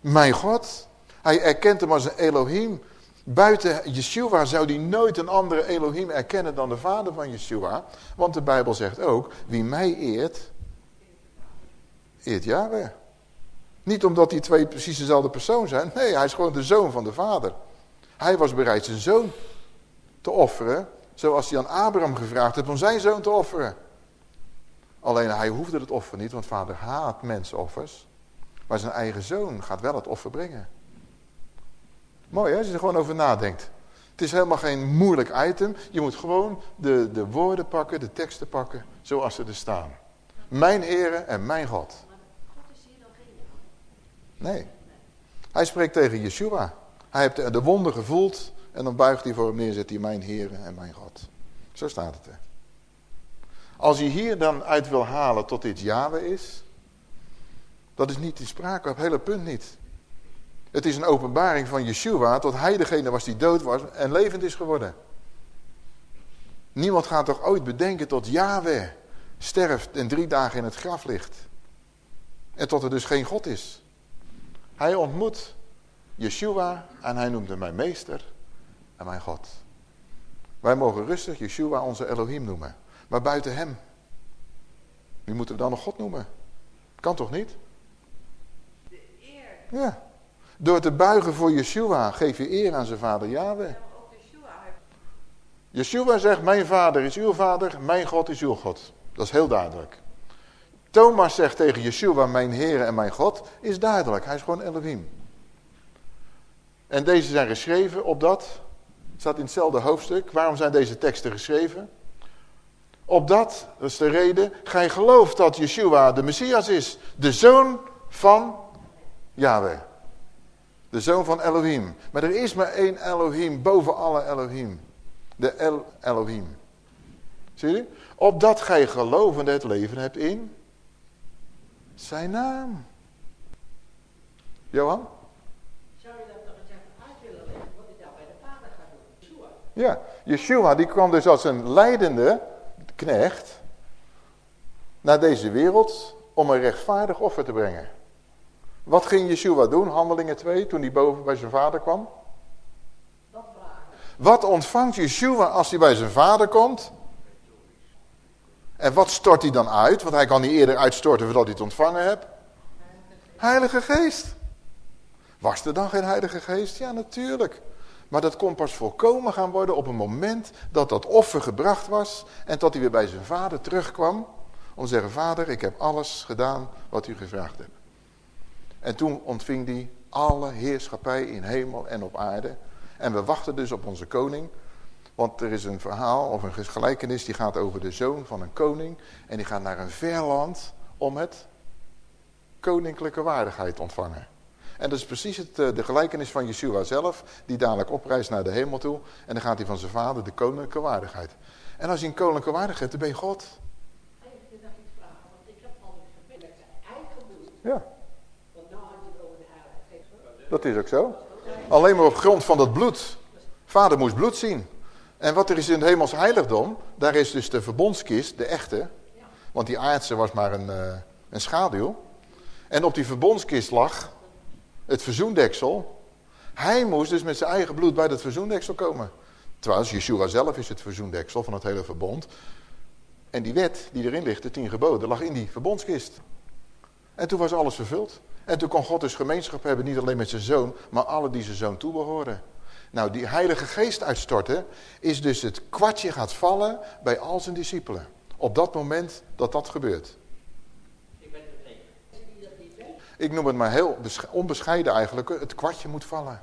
mijn God. Hij erkent hem als een Elohim. Buiten Yeshua zou hij nooit een andere Elohim erkennen dan de vader van Yeshua. Want de Bijbel zegt ook, wie mij eert, eert Yahweh. Niet omdat die twee precies dezelfde persoon zijn. Nee, hij is gewoon de zoon van de vader. Hij was bereid zijn zoon te offeren. Zoals hij aan Abraham gevraagd heeft om zijn zoon te offeren. Alleen hij hoefde het offer niet, want vader haat mensenoffers. Maar zijn eigen zoon gaat wel het offer brengen. Mooi hè, als je er gewoon over nadenkt. Het is helemaal geen moeilijk item. Je moet gewoon de, de woorden pakken, de teksten pakken, zoals ze er staan. Mijn Heere en mijn God. Nee. Hij spreekt tegen Yeshua. Hij heeft de wonden gevoeld en dan buigt hij voor hem neer, zet hij mijn Heere en mijn God. Zo staat het er. Als je hier dan uit wil halen tot dit Yahweh is, dat is niet in sprake, op het hele punt niet. Het is een openbaring van Yeshua tot hij degene was die dood was en levend is geworden. Niemand gaat toch ooit bedenken tot Yahweh sterft en drie dagen in het graf ligt. En tot er dus geen God is. Hij ontmoet Yeshua en hij noemde mij meester en mijn God. Wij mogen rustig Yeshua onze Elohim noemen. Maar buiten hem. Wie moeten we dan nog God noemen? Kan toch niet? De eer. Ja. Door te buigen voor Yeshua geef je eer aan zijn vader Yahweh. Yeshua zegt, mijn vader is uw vader, mijn God is uw God. Dat is heel duidelijk. Thomas zegt tegen Yeshua, mijn Heer en mijn God, is duidelijk. Hij is gewoon Elohim. En deze zijn geschreven op dat, staat in hetzelfde hoofdstuk. Waarom zijn deze teksten geschreven? Opdat, dat is de reden, gij gelooft dat Yeshua de Messias is. De zoon van Yahweh. De zoon van Elohim. Maar er is maar één Elohim boven alle Elohim. De El Elohim. Zie je? Opdat gij gelovende het leven hebt in zijn naam. Johan? Zou je dat nog eens even uit willen leggen, wat hij daar bij de vader gaat doen? Yeshua. Ja, Yeshua die kwam dus als een leidende knecht naar deze wereld om een rechtvaardig offer te brengen. Wat ging Yeshua doen, handelingen 2, toen hij boven bij zijn vader kwam? Wat ontvangt Yeshua als hij bij zijn vader komt? En wat stort hij dan uit? Want hij kan niet eerder uitstorten voordat hij het ontvangen hebt. Heilige Geest. Was er dan geen Heilige Geest? Ja, natuurlijk. Maar dat kon pas volkomen gaan worden op een moment dat dat offer gebracht was. En dat hij weer bij zijn vader terugkwam. Om te zeggen, vader ik heb alles gedaan wat u gevraagd hebt. En toen ontving hij alle heerschappij in hemel en op aarde. En we wachten dus op onze koning. Want er is een verhaal of een gelijkenis die gaat over de zoon van een koning. En die gaat naar een ver land om het koninklijke waardigheid ontvangen. En dat is precies het, eh, de gelijkenis van Yeshua zelf, die dadelijk opreist naar de hemel toe. En dan gaat hij van zijn vader de koninklijke waardigheid. En als je een koninklijke waardigheid hebt, dan ben je God. Wil iets vragen, want ik heb met zijn eigen bloed. Ja, Want nou had je over de dat is ook zo. Alleen maar op grond van dat bloed. Vader moest bloed zien. En wat er is in het hemels heiligdom, daar is dus de verbondskist, de echte. Want die aardse was maar een, eh, een schaduw. En op die verbondskist lag het verzoendeksel. Hij moest dus met zijn eigen bloed bij dat verzoendeksel komen. Trouwens, Yeshua zelf is het verzoendeksel van het hele verbond. En die wet die erin ligt, de tien geboden, lag in die verbondskist. En toen was alles vervuld. En toen kon God dus gemeenschap hebben, niet alleen met zijn zoon, maar alle die zijn zoon toebehoren. Nou, die heilige geest uitstorten is dus het kwartje gaat vallen bij al zijn discipelen. Op dat moment dat dat gebeurt. Ik ben er tegen. Mensen die dat niet weten, Ik noem het maar heel besche- onbescheiden eigenlijk, het kwartje moet vallen.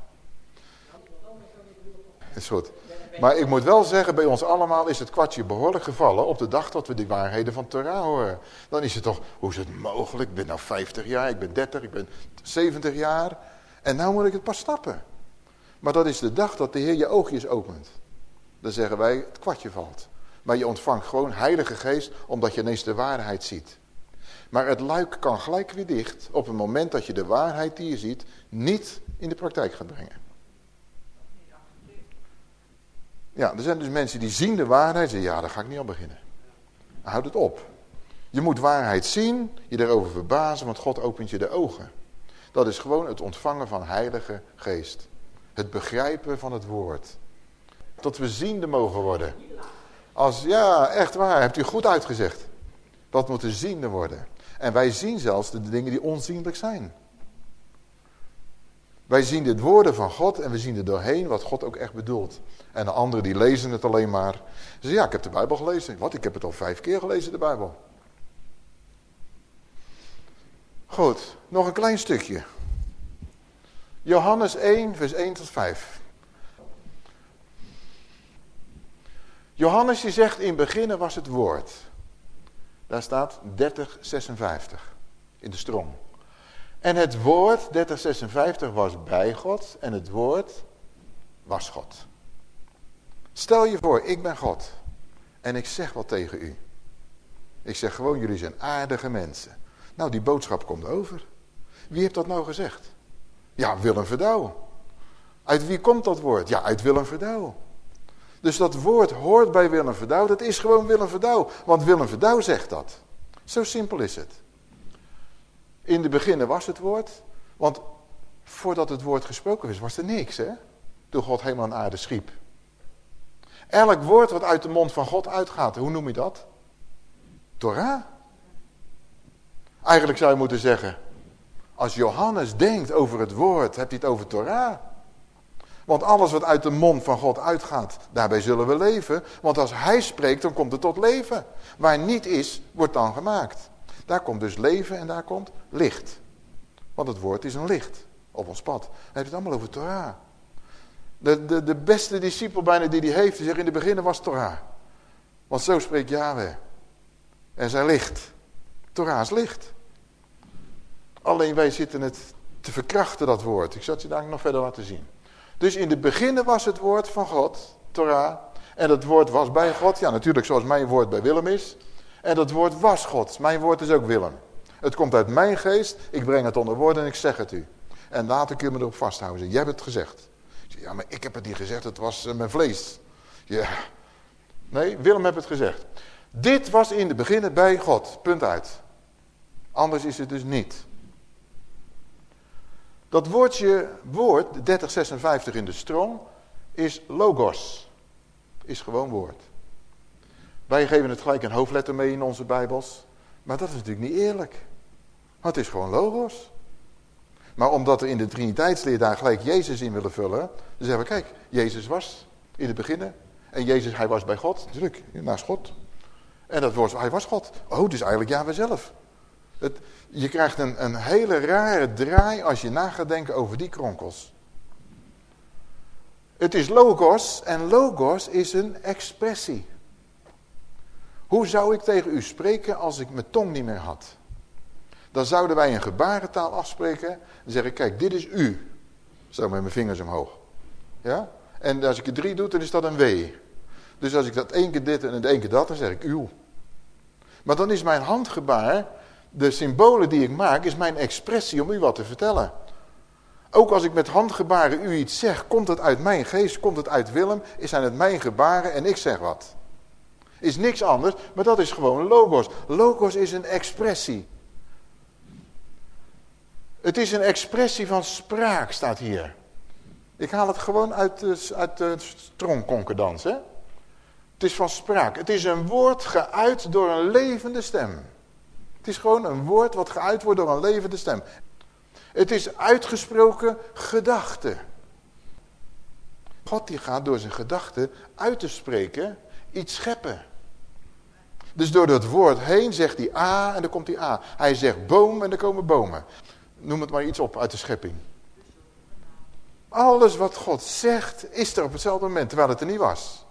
Is goed. Maar ik moet wel zeggen, bij ons allemaal is het kwartje behoorlijk gevallen op de dag dat we die waarheden van Torah horen. Dan is het toch, hoe is het mogelijk? Ik ben nou 50 jaar, ik ben 30, ik ben 70 jaar. En nou moet ik het pas stappen. Maar dat is de dag dat de Heer je oogjes opent. Dan zeggen wij, het kwartje valt. Maar je ontvangt gewoon heilige geest, omdat je ineens de waarheid ziet. Maar het luik kan gelijk weer dicht op het moment dat je de waarheid die je ziet niet in de praktijk gaat brengen. Ja, er zijn dus mensen die zien de waarheid en zeggen, ja, daar ga ik niet aan beginnen. Houd het op. Je moet waarheid zien, je erover verbazen, want God opent je de ogen. Dat is gewoon het ontvangen van heilige geest. Het begrijpen van het woord. Tot we ziende mogen worden. Als, ja, echt waar, hebt u goed uitgezegd. Dat moeten ziende worden. En wij zien zelfs de dingen die onzienlijk zijn. Wij zien de woorden van God en we zien er doorheen wat God ook echt bedoelt. En de anderen die lezen het alleen maar. Ze zeggen, ja, ik heb de Bijbel gelezen. Wat, ik heb het al vijf keer gelezen, de Bijbel. Goed, nog een klein stukje. Johannes 1, vers 1 tot 5. Johannes die zegt, in beginnen was het woord. Daar staat 3056 in de strong. En het woord 3056 was bij God en het woord was God. Stel je voor, ik ben God en ik zeg wat tegen u. Ik zeg gewoon, jullie zijn aardige mensen. Nou, die boodschap komt over. Wie heeft dat nou gezegd? Ja, Willem Verdouw. Uit wie komt dat woord? Ja, uit Willem Verdouw. Dus dat woord hoort bij Willem Verdouw, dat is gewoon Willem Verdouw. Want Willem Verdouw zegt dat. Zo simpel is het. In de beginnen was het woord, want voordat het woord gesproken is, was er niks, hè? Toen God hemel en aarde schiep. Elk woord wat uit de mond van God uitgaat, hoe noem je dat? Torah. Eigenlijk zou je moeten zeggen, als Johannes denkt over het woord, hebt hij het over Torah. Want alles wat uit de mond van God uitgaat, daarbij zullen we leven. Want als hij spreekt, dan komt het tot leven. Waar niet is, wordt dan gemaakt. Daar komt dus leven en daar komt licht. Want het woord is een licht op ons pad. Hij heeft het allemaal over Torah. De, de, de beste discipel bijna die hij heeft, die zegt in het begin was Torah. Want zo spreekt Yahweh. En zijn licht. Torah is licht. Alleen wij zitten het te verkrachten, dat woord. Ik zal het je daar nog verder laten zien. Dus in het begin was het woord van God, Torah. En dat woord was bij God. Ja, natuurlijk zoals mijn woord bij Willem is. En dat woord was God. Mijn woord is ook Willem. Het komt uit mijn geest. Ik breng het onder woorden en ik zeg het u. En later kun je me erop vasthouden. Jij hebt het gezegd. Ja, maar ik heb het niet gezegd. Het was uh, mijn vlees. Ja. Nee, Willem heeft het gezegd. Dit was in het begin bij God. Punt uit. Anders is het dus niet. Dat woordje, woord, 3056 in de strong, is logos. Is gewoon woord. Wij geven het gelijk een hoofdletter mee in onze bijbels. Maar dat is natuurlijk niet eerlijk. Het is gewoon logos. Maar omdat we in de Triniteitsleer daar gelijk Jezus in willen vullen, dan zeggen we, kijk, Jezus was in het begin. En Jezus, hij was bij God, natuurlijk, naast God. En dat woord, hij was God. Oh, dus eigenlijk Yahweh zelf. Je krijgt een, een hele rare draai als je na gaat denken over die kronkels. Het is logos en logos is een expressie. Hoe zou ik tegen u spreken als ik mijn tong niet meer had? Dan zouden wij een gebarentaal afspreken. Dan zeg ik, kijk, dit is u. Zo met mijn vingers omhoog. Ja? En als ik er drie doe, dan is dat een W. Dus als ik dat één keer dit en één keer dat, dan zeg ik uw. Maar dan is mijn handgebaar, de symbolen die ik maak, is mijn expressie om u wat te vertellen. Ook als ik met handgebaren u iets zeg, komt het uit mijn geest, komt het uit Willem, zijn het mijn gebaren en ik zeg wat. Is niks anders, maar dat is gewoon logos. Logos is een expressie. Het is een expressie van spraak, staat hier. Ik haal het gewoon uit de, uit de. Het is van spraak. Het is een woord geuit door een levende stem. Het is gewoon een woord wat geuit wordt door een levende stem. Het is uitgesproken gedachte. God die gaat door zijn gedachten uit te spreken iets scheppen. Dus door dat woord heen zegt hij A en dan komt hij A. Hij zegt boom en dan komen bomen. Noem het maar iets op uit de schepping. Alles wat God zegt is er op hetzelfde moment, terwijl het er niet was.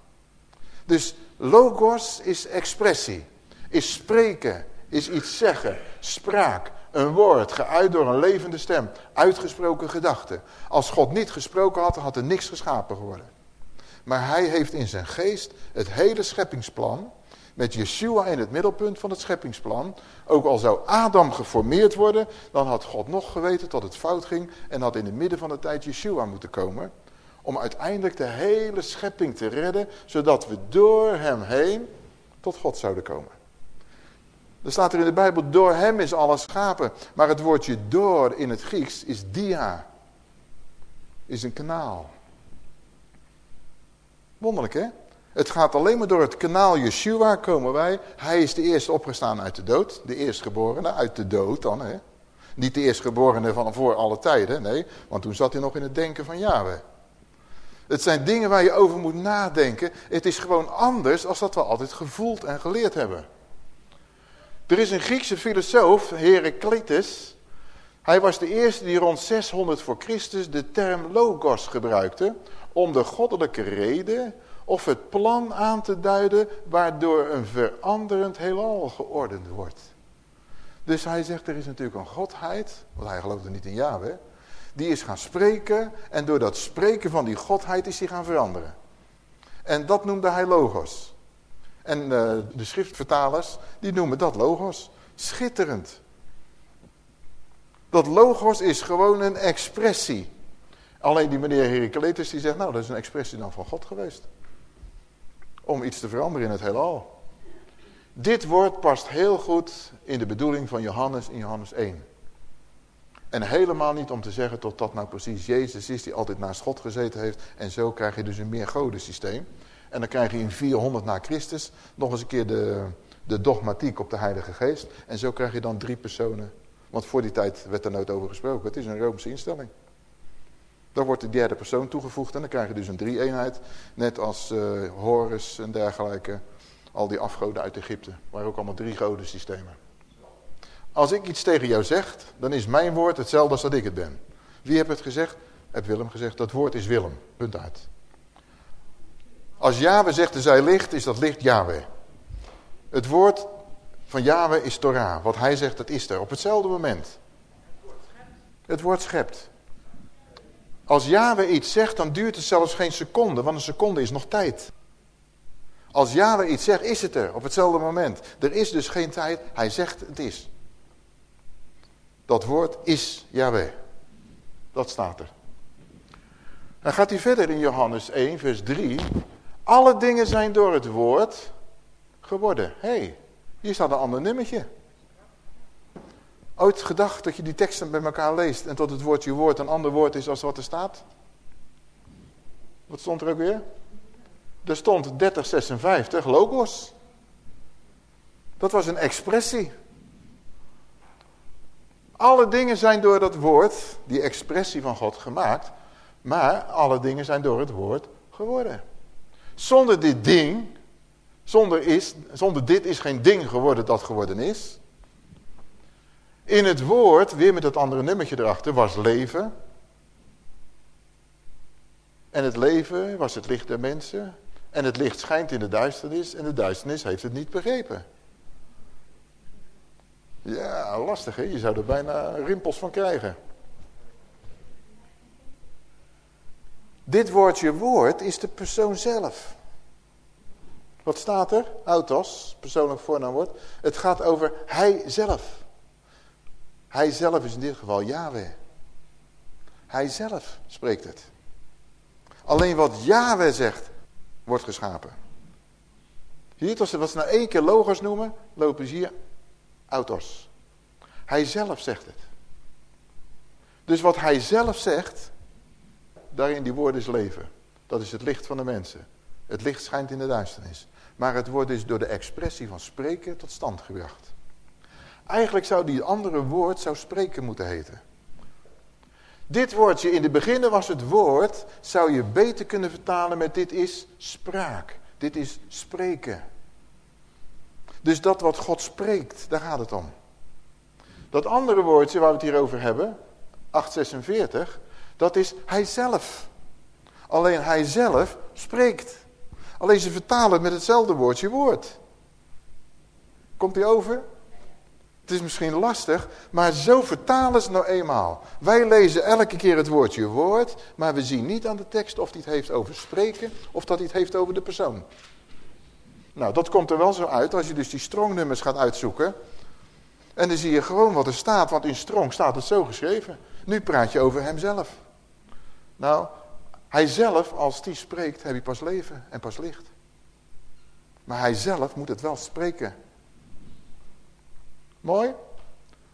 Dus logos is expressie, is spreken, is iets zeggen, spraak, een woord, geuit door een levende stem, uitgesproken gedachte. Als God niet gesproken had, had er niks geschapen geworden. Maar hij heeft in zijn geest het hele scheppingsplan, met Yeshua in het middelpunt van het scheppingsplan. Ook al zou Adam geformeerd worden, dan had God nog geweten dat het fout ging en had in het midden van de tijd Yeshua moeten komen. Om uiteindelijk de hele schepping te redden, zodat we door hem heen tot God zouden komen. Er staat er in de Bijbel, door hem is alles schapen. Maar het woordje door in het Grieks is dia. Is een kanaal. Wonderlijk hè? Het gaat alleen maar door het kanaal Yeshua komen wij. Hij is de eerste opgestaan uit de dood. De eerstgeborene uit de dood dan. Hè? Niet de eerstgeborene van voor alle tijden. Nee, want toen zat hij nog in het denken van Yahweh. Het zijn dingen waar je over moet nadenken. Het is gewoon anders als dat we altijd gevoeld en geleerd hebben. Er is een Griekse filosoof, Heraclitus. Hij was de eerste die rond 600 voor Christus de term logos gebruikte... om de goddelijke reden of het plan aan te duiden... waardoor een veranderend heelal geordend wordt. Dus hij zegt, er is natuurlijk een godheid... want hij geloofde niet in Yahweh... die is gaan spreken... en door dat spreken van die godheid is hij gaan veranderen. En dat noemde hij logos. En uh, de schriftvertalers, die noemen dat logos. Schitterend. Dat logos is gewoon een expressie. Alleen die meneer Heraclitus die zegt, nou dat is een expressie dan van God geweest. Om iets te veranderen in het heelal. Dit woord past heel goed in de bedoeling van Johannes in Johannes 1. En helemaal niet om te zeggen tot dat nou precies Jezus is die altijd naast God gezeten heeft. En zo krijg je dus een meer systeem. En dan krijg je in 400 na Christus nog eens een keer de, de dogmatiek op de Heilige Geest. En zo krijg je dan drie personen. Want voor die tijd werd er nooit over gesproken. Het is een Romeinse instelling. Dan wordt de derde persoon toegevoegd en dan krijg je dus een drie-eenheid. Net als uh, Horus en dergelijke. Al die afgoden uit Egypte. Waar ook allemaal drie godensystemen. Als ik iets tegen jou zeg, dan is mijn woord hetzelfde als dat ik het ben. Wie heeft het gezegd? Heb Willem gezegd. Dat woord is Willem. Punt uit. Als Yahweh zegt er zij licht, is dat licht Yahweh. Het woord van Yahweh is Torah. Wat hij zegt, dat is er. Op hetzelfde moment. Het woord schept. Als Yahweh iets zegt, dan duurt het zelfs geen seconde. Want een seconde is nog tijd. Als Yahweh iets zegt, is het er. Op hetzelfde moment. Er is dus geen tijd. Hij zegt, het is. Dat woord is Yahweh. Dat staat er. Dan gaat hij verder in Johannes 1, vers 3. Alle dingen zijn door het woord geworden. Hé, hey, hier staat een ander nummertje. Ooit gedacht dat je die teksten bij elkaar leest en tot het woordje woord een ander woord is als wat er staat? Wat stond er ook weer? Er stond 3056, logos. Dat was een expressie. Alle dingen zijn door dat woord, die expressie van God, gemaakt. Maar alle dingen zijn door het woord geworden. Zonder dit ding, zonder, is, zonder dit is geen ding geworden dat geworden is. In het woord, weer met dat andere nummertje erachter, was leven. En het leven was het licht der mensen. En het licht schijnt in de duisternis en de duisternis heeft het niet begrepen. Ja, lastig hè. Je zou er bijna rimpels van krijgen. Dit woordje woord is de persoon zelf. Wat staat er? Autos, persoonlijk voornaamwoord. Het gaat over hij zelf. Hij zelf is in dit geval Yahweh. Hij zelf spreekt het. Alleen wat Yahweh zegt, wordt geschapen. Zie als ze wat ze nou één keer logos noemen, lopen ze hier autos. Hij zelf zegt het. Dus wat hij zelf zegt, daarin die woorden is leven. Dat is het licht van de mensen. Het licht schijnt in de duisternis. Maar het woord is door de expressie van spreken tot stand gebracht. Eigenlijk zou die andere woord zou spreken moeten heten. Dit woordje in de beginnen was het woord, zou je beter kunnen vertalen met dit is spraak. Dit is spreken. Dus dat wat God spreekt, daar gaat het om. Dat andere woordje waar we het hier over hebben, 846, dat is hij zelf. Alleen hij zelf spreekt. Alleen ze vertalen het met hetzelfde woordje woord. Komt hij over? Het is misschien lastig, maar zo vertalen ze nou eenmaal. Wij lezen elke keer het woordje woord, maar we zien niet aan de tekst of hij het heeft over spreken of dat hij het heeft over de persoon. Nou, dat komt er wel zo uit als je dus die strongnummers gaat uitzoeken. En dan zie je gewoon wat er staat, want in strong staat het zo geschreven. Nu praat je over hemzelf. Nou, hij zelf, als die spreekt, heb je pas leven en pas licht. Maar hij zelf moet het wel spreken. Mooi?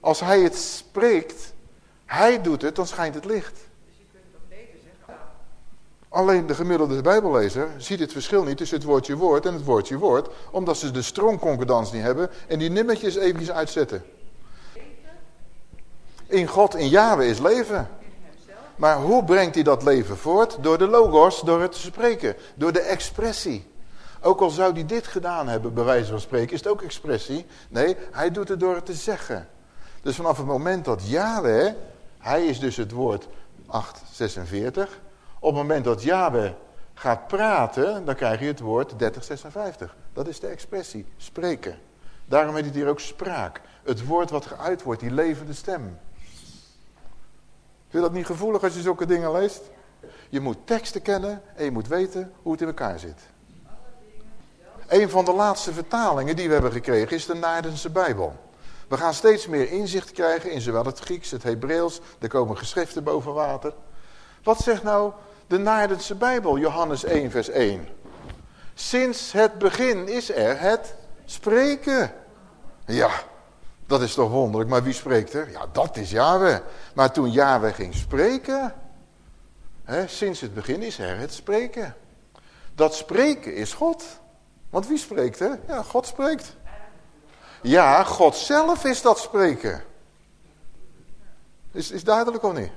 Als hij het spreekt, hij doet het, dan schijnt het licht. Alleen de gemiddelde bijbellezer ziet het verschil niet tussen het woordje woord en het woordje woord. Omdat ze de stroomconcordans niet hebben en die nummertjes eventjes uitzetten. In God, in Yahweh is leven. Maar hoe brengt hij dat leven voort? Door de logos, door het te spreken. Door de expressie. Ook al zou hij dit gedaan hebben, bij wijze van spreken, is het ook expressie. Nee, hij doet het door het te zeggen. Dus vanaf het moment dat Yahweh, hij is dus het woord 846. Op het moment dat Yahweh gaat praten, dan krijg je het woord 3056. Dat is de expressie, spreken. Daarom heet het hier ook spraak. Het woord wat geuit wordt, die levende stem. Vind je dat niet gevoelig als je zulke dingen leest? Je moet teksten kennen en je moet weten hoe het in elkaar zit. Een van de laatste vertalingen die we hebben gekregen is de Naardense Bijbel. We gaan steeds meer inzicht krijgen in zowel het Grieks, het Hebreeuws. Er komen geschriften boven water. Wat zegt nou de Naardense Bijbel, Johannes 1 vers 1? Sinds het begin is er het spreken. Ja, dat is toch wonderlijk. Maar wie spreekt er? Ja, dat is Yahweh. Maar toen Yahweh ging spreken, hè, sinds het begin is er het spreken. Dat spreken is God. Want wie spreekt er? Ja, God spreekt. Ja, God zelf is dat spreken. Is, is duidelijk of niet?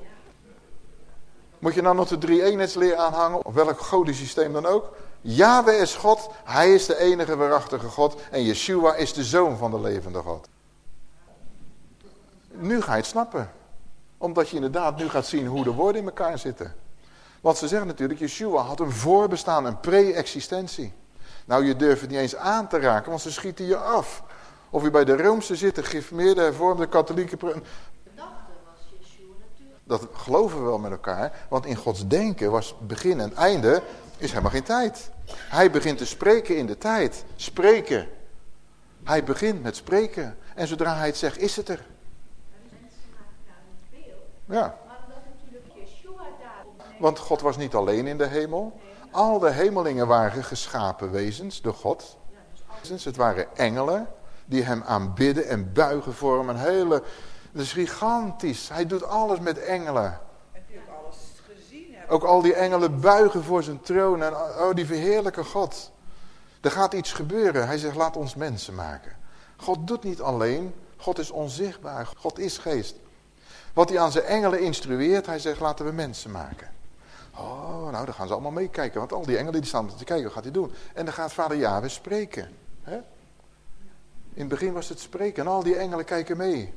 Moet je nou nog de drie eenheidsleer aanhangen, of welk godensysteem dan ook? Yahweh is God, hij is de enige waarachtige God en Yeshua is de zoon van de levende God. Nu ga je het snappen. Omdat je inderdaad nu gaat zien hoe de woorden in elkaar zitten. Want ze zeggen natuurlijk, Yeshua had een voorbestaan, een pre-existentie. Nou, je durft het niet eens aan te raken, want ze schieten je af. Of je bij de Roomse zit, de gereformeerde, hervormde, katholieke... Gedachte was Yeshua natuurlijk. Dat geloven we wel met elkaar. Want in Gods denken was begin en einde is helemaal geen tijd. Hij begint te spreken in de tijd. Spreken. Hij begint met spreken. En zodra hij het zegt, is het er. Mensen maken daar een beeld. Want God was niet alleen in de hemel. Al de hemelingen waren geschapen wezens door God. Het waren engelen die hem aanbidden en buigen voor hem. Een hele, dat is gigantisch. Hij doet alles met engelen. en natuurlijk alles gezien hebben. Ook al die engelen buigen voor zijn troon. En oh, die verheerlijke God. Er gaat iets gebeuren. Hij zegt, laat ons mensen maken. God doet niet alleen. God is onzichtbaar. God is geest. Wat hij aan zijn engelen instrueert, hij zegt laten we mensen maken. Oh, nou dan gaan ze allemaal meekijken, want al die engelen die staan te kijken, wat gaat hij doen? En dan gaat vader Yahweh spreken. Hè? In het begin was het spreken en al die engelen kijken mee.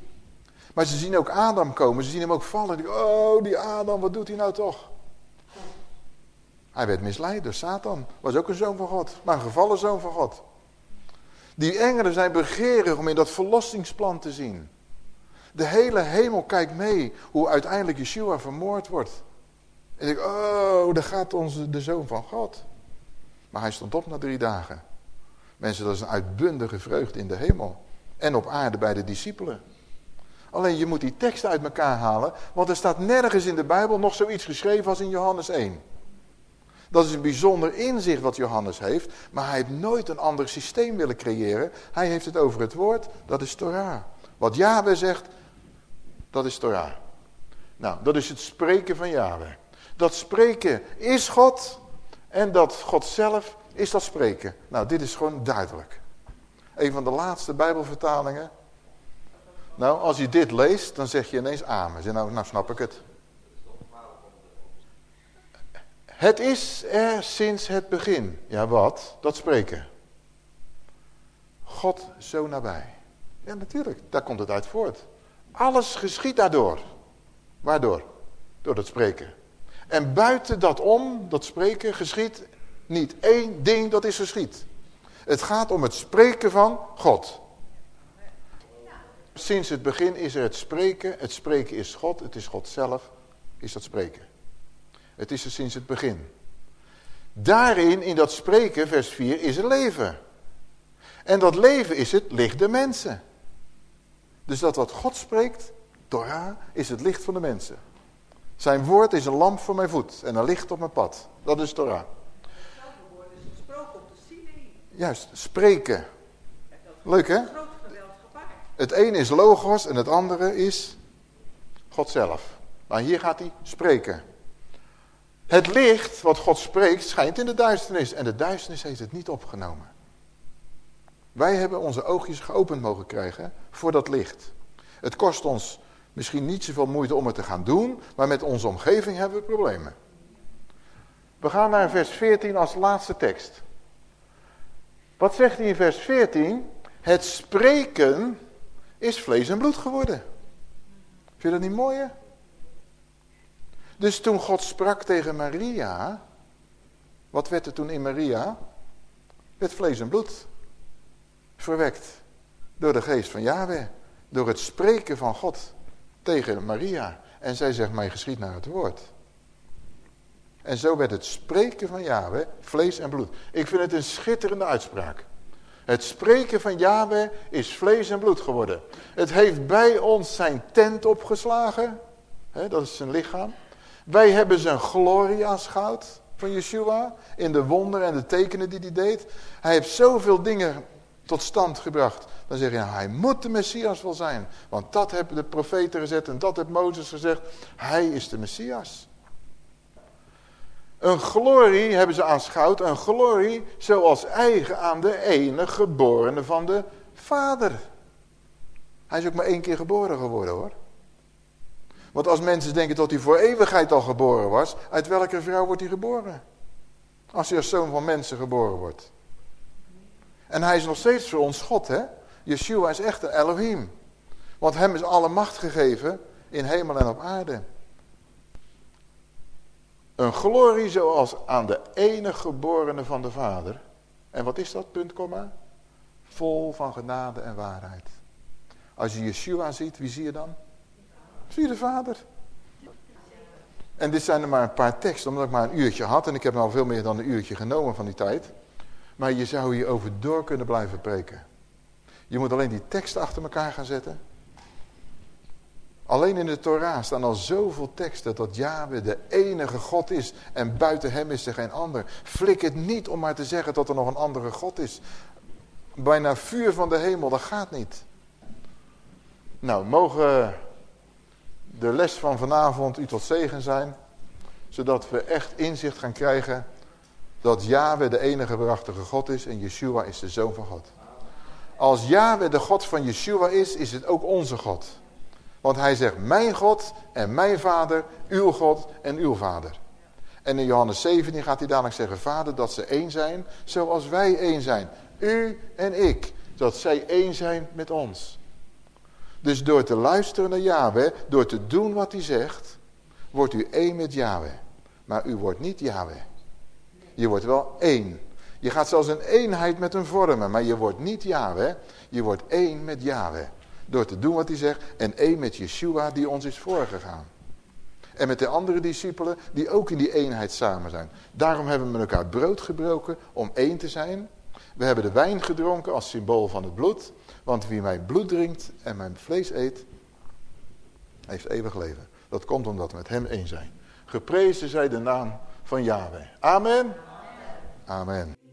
Maar ze zien ook Adam komen, ze zien hem ook vallen. Oh, die Adam, wat doet hij nou toch? Hij werd misleid door Satan. Was ook een zoon van God, maar een gevallen zoon van God. Die engelen zijn begeerig om in dat verlossingsplan te zien. De hele hemel kijkt mee hoe uiteindelijk Yeshua vermoord wordt. En ik, oh, daar gaat onze, de zoon van God. Maar hij stond op na drie dagen. Mensen, dat is een uitbundige vreugde in de hemel. En op aarde bij de discipelen. Alleen je moet die teksten uit elkaar halen. Want er staat nergens in de Bijbel nog zoiets geschreven als in Johannes 1. Dat is een bijzonder inzicht wat Johannes heeft. Maar hij heeft nooit een ander systeem willen creëren. Hij heeft het over het woord, dat is Torah. Wat Yahweh zegt, dat is Torah. Nou, dat is het spreken van Yahweh. Dat spreken is God en dat God zelf is dat spreken. Nou, dit is gewoon duidelijk. Een van de laatste bijbelvertalingen. Nou, als je dit leest, dan zeg je ineens amen. Nou, nou snap ik het. Het is er sinds het begin. Ja, wat? Dat spreken. God zo nabij. Ja, natuurlijk. Daar komt het uit voort. Alles geschiet daardoor. Waardoor? Door dat spreken. En buiten dat om, dat spreken, geschiet niet één ding dat is geschied. Het gaat om het spreken van God. Sinds het begin is er het spreken. Het spreken is God. Het is God zelf. Is dat spreken. Het is er sinds het begin. Daarin, in dat spreken, vers 4, is er leven. En dat leven is het licht der mensen. Dus dat wat God spreekt, Torah, is het licht van de mensen. Zijn woord is een lamp voor mijn voet en een licht op mijn pad. Dat is Torah. Hetzelfde woord is gesproken op de. Juist, spreken. Leuk hè? Het een is logos en het andere is God zelf. Maar hier gaat hij spreken. Het licht wat God spreekt schijnt in de duisternis. En de duisternis heeft het niet opgenomen. Wij hebben onze oogjes geopend mogen krijgen voor dat licht. Het kost ons misschien niet zoveel moeite om het te gaan doen, maar met onze omgeving hebben we problemen. We gaan naar vers 14 als laatste tekst. Wat zegt hij in vers 14? Het spreken is vlees en bloed geworden. Vind je dat niet mooi? Dus toen God sprak tegen Maria, wat werd er toen in Maria? Werd vlees en bloed verwekt door de geest van Yahweh. Door het spreken van God tegen Maria. En zij zegt, mij geschiet naar het woord. En zo werd het spreken van Yahweh vlees en bloed. Ik vind het een schitterende uitspraak. Het spreken van Yahweh is vlees en bloed geworden. Het heeft bij ons zijn tent opgeslagen. Dat is zijn lichaam. Wij hebben zijn glorie aanschouwd van Yeshua. In de wonderen en de tekenen die hij deed. Hij heeft zoveel dingen tot stand gebracht. Dan zeg je, hij moet de Messias wel zijn. Want dat hebben de profeten gezet en dat heeft Mozes gezegd. Hij is de Messias. Een glorie hebben ze aanschouwd. Een glorie zoals eigen aan de ene geborene van de vader. Hij is ook maar één keer geboren geworden hoor. Want als mensen denken dat hij voor eeuwigheid al geboren was. Uit welke vrouw wordt hij geboren? Als hij als zoon van mensen geboren wordt. En hij is nog steeds voor ons God, hè? Yeshua is echt een Elohim. Want hem is alle macht gegeven in hemel en op aarde. Een glorie zoals aan de enige geborene van de Vader. En wat is dat, punt, komma? Vol van genade en waarheid. Als je Yeshua ziet, wie zie je dan? Zie je de Vader. En dit zijn er maar een paar teksten, omdat ik maar een uurtje had. En ik heb al veel meer dan een uurtje genomen van die tijd. Maar je zou hierover door kunnen blijven preken. Je moet alleen die teksten achter elkaar gaan zetten. Alleen in de Torah staan al zoveel teksten dat Yahweh de enige God is en buiten hem is er geen ander. Flik het niet om maar te zeggen dat er nog een andere God is. Bijna vuur van de hemel, dat gaat niet. Nou, mogen de les van vanavond u tot zegen zijn, zodat we echt inzicht gaan krijgen dat Yahweh de enige waarachtige God is en Yeshua is de Zoon van God. Als Yahweh de God van Yeshua is, is het ook onze God. Want hij zegt, mijn God en mijn vader, uw God en uw vader. En in Johannes 17 gaat hij dadelijk zeggen, vader, dat ze één zijn, zoals wij één zijn. U en ik, dat zij één zijn met ons. Dus door te luisteren naar Yahweh, door te doen wat hij zegt, wordt u één met Yahweh. Maar u wordt niet Yahweh. Je wordt wel één. Je gaat zelfs een eenheid met hem vormen, maar je wordt niet Yahweh. Je wordt één met Yahweh. Door te doen wat hij zegt en één met Yeshua die ons is voorgegaan. En met de andere discipelen die ook in die eenheid samen zijn. Daarom hebben we met elkaar brood gebroken om één te zijn. We hebben de wijn gedronken als symbool van het bloed. Want wie mijn bloed drinkt en mijn vlees eet, heeft eeuwig leven. Dat komt omdat we met hem één zijn. Geprezen zij de naam van Yahweh. Amen. Amen.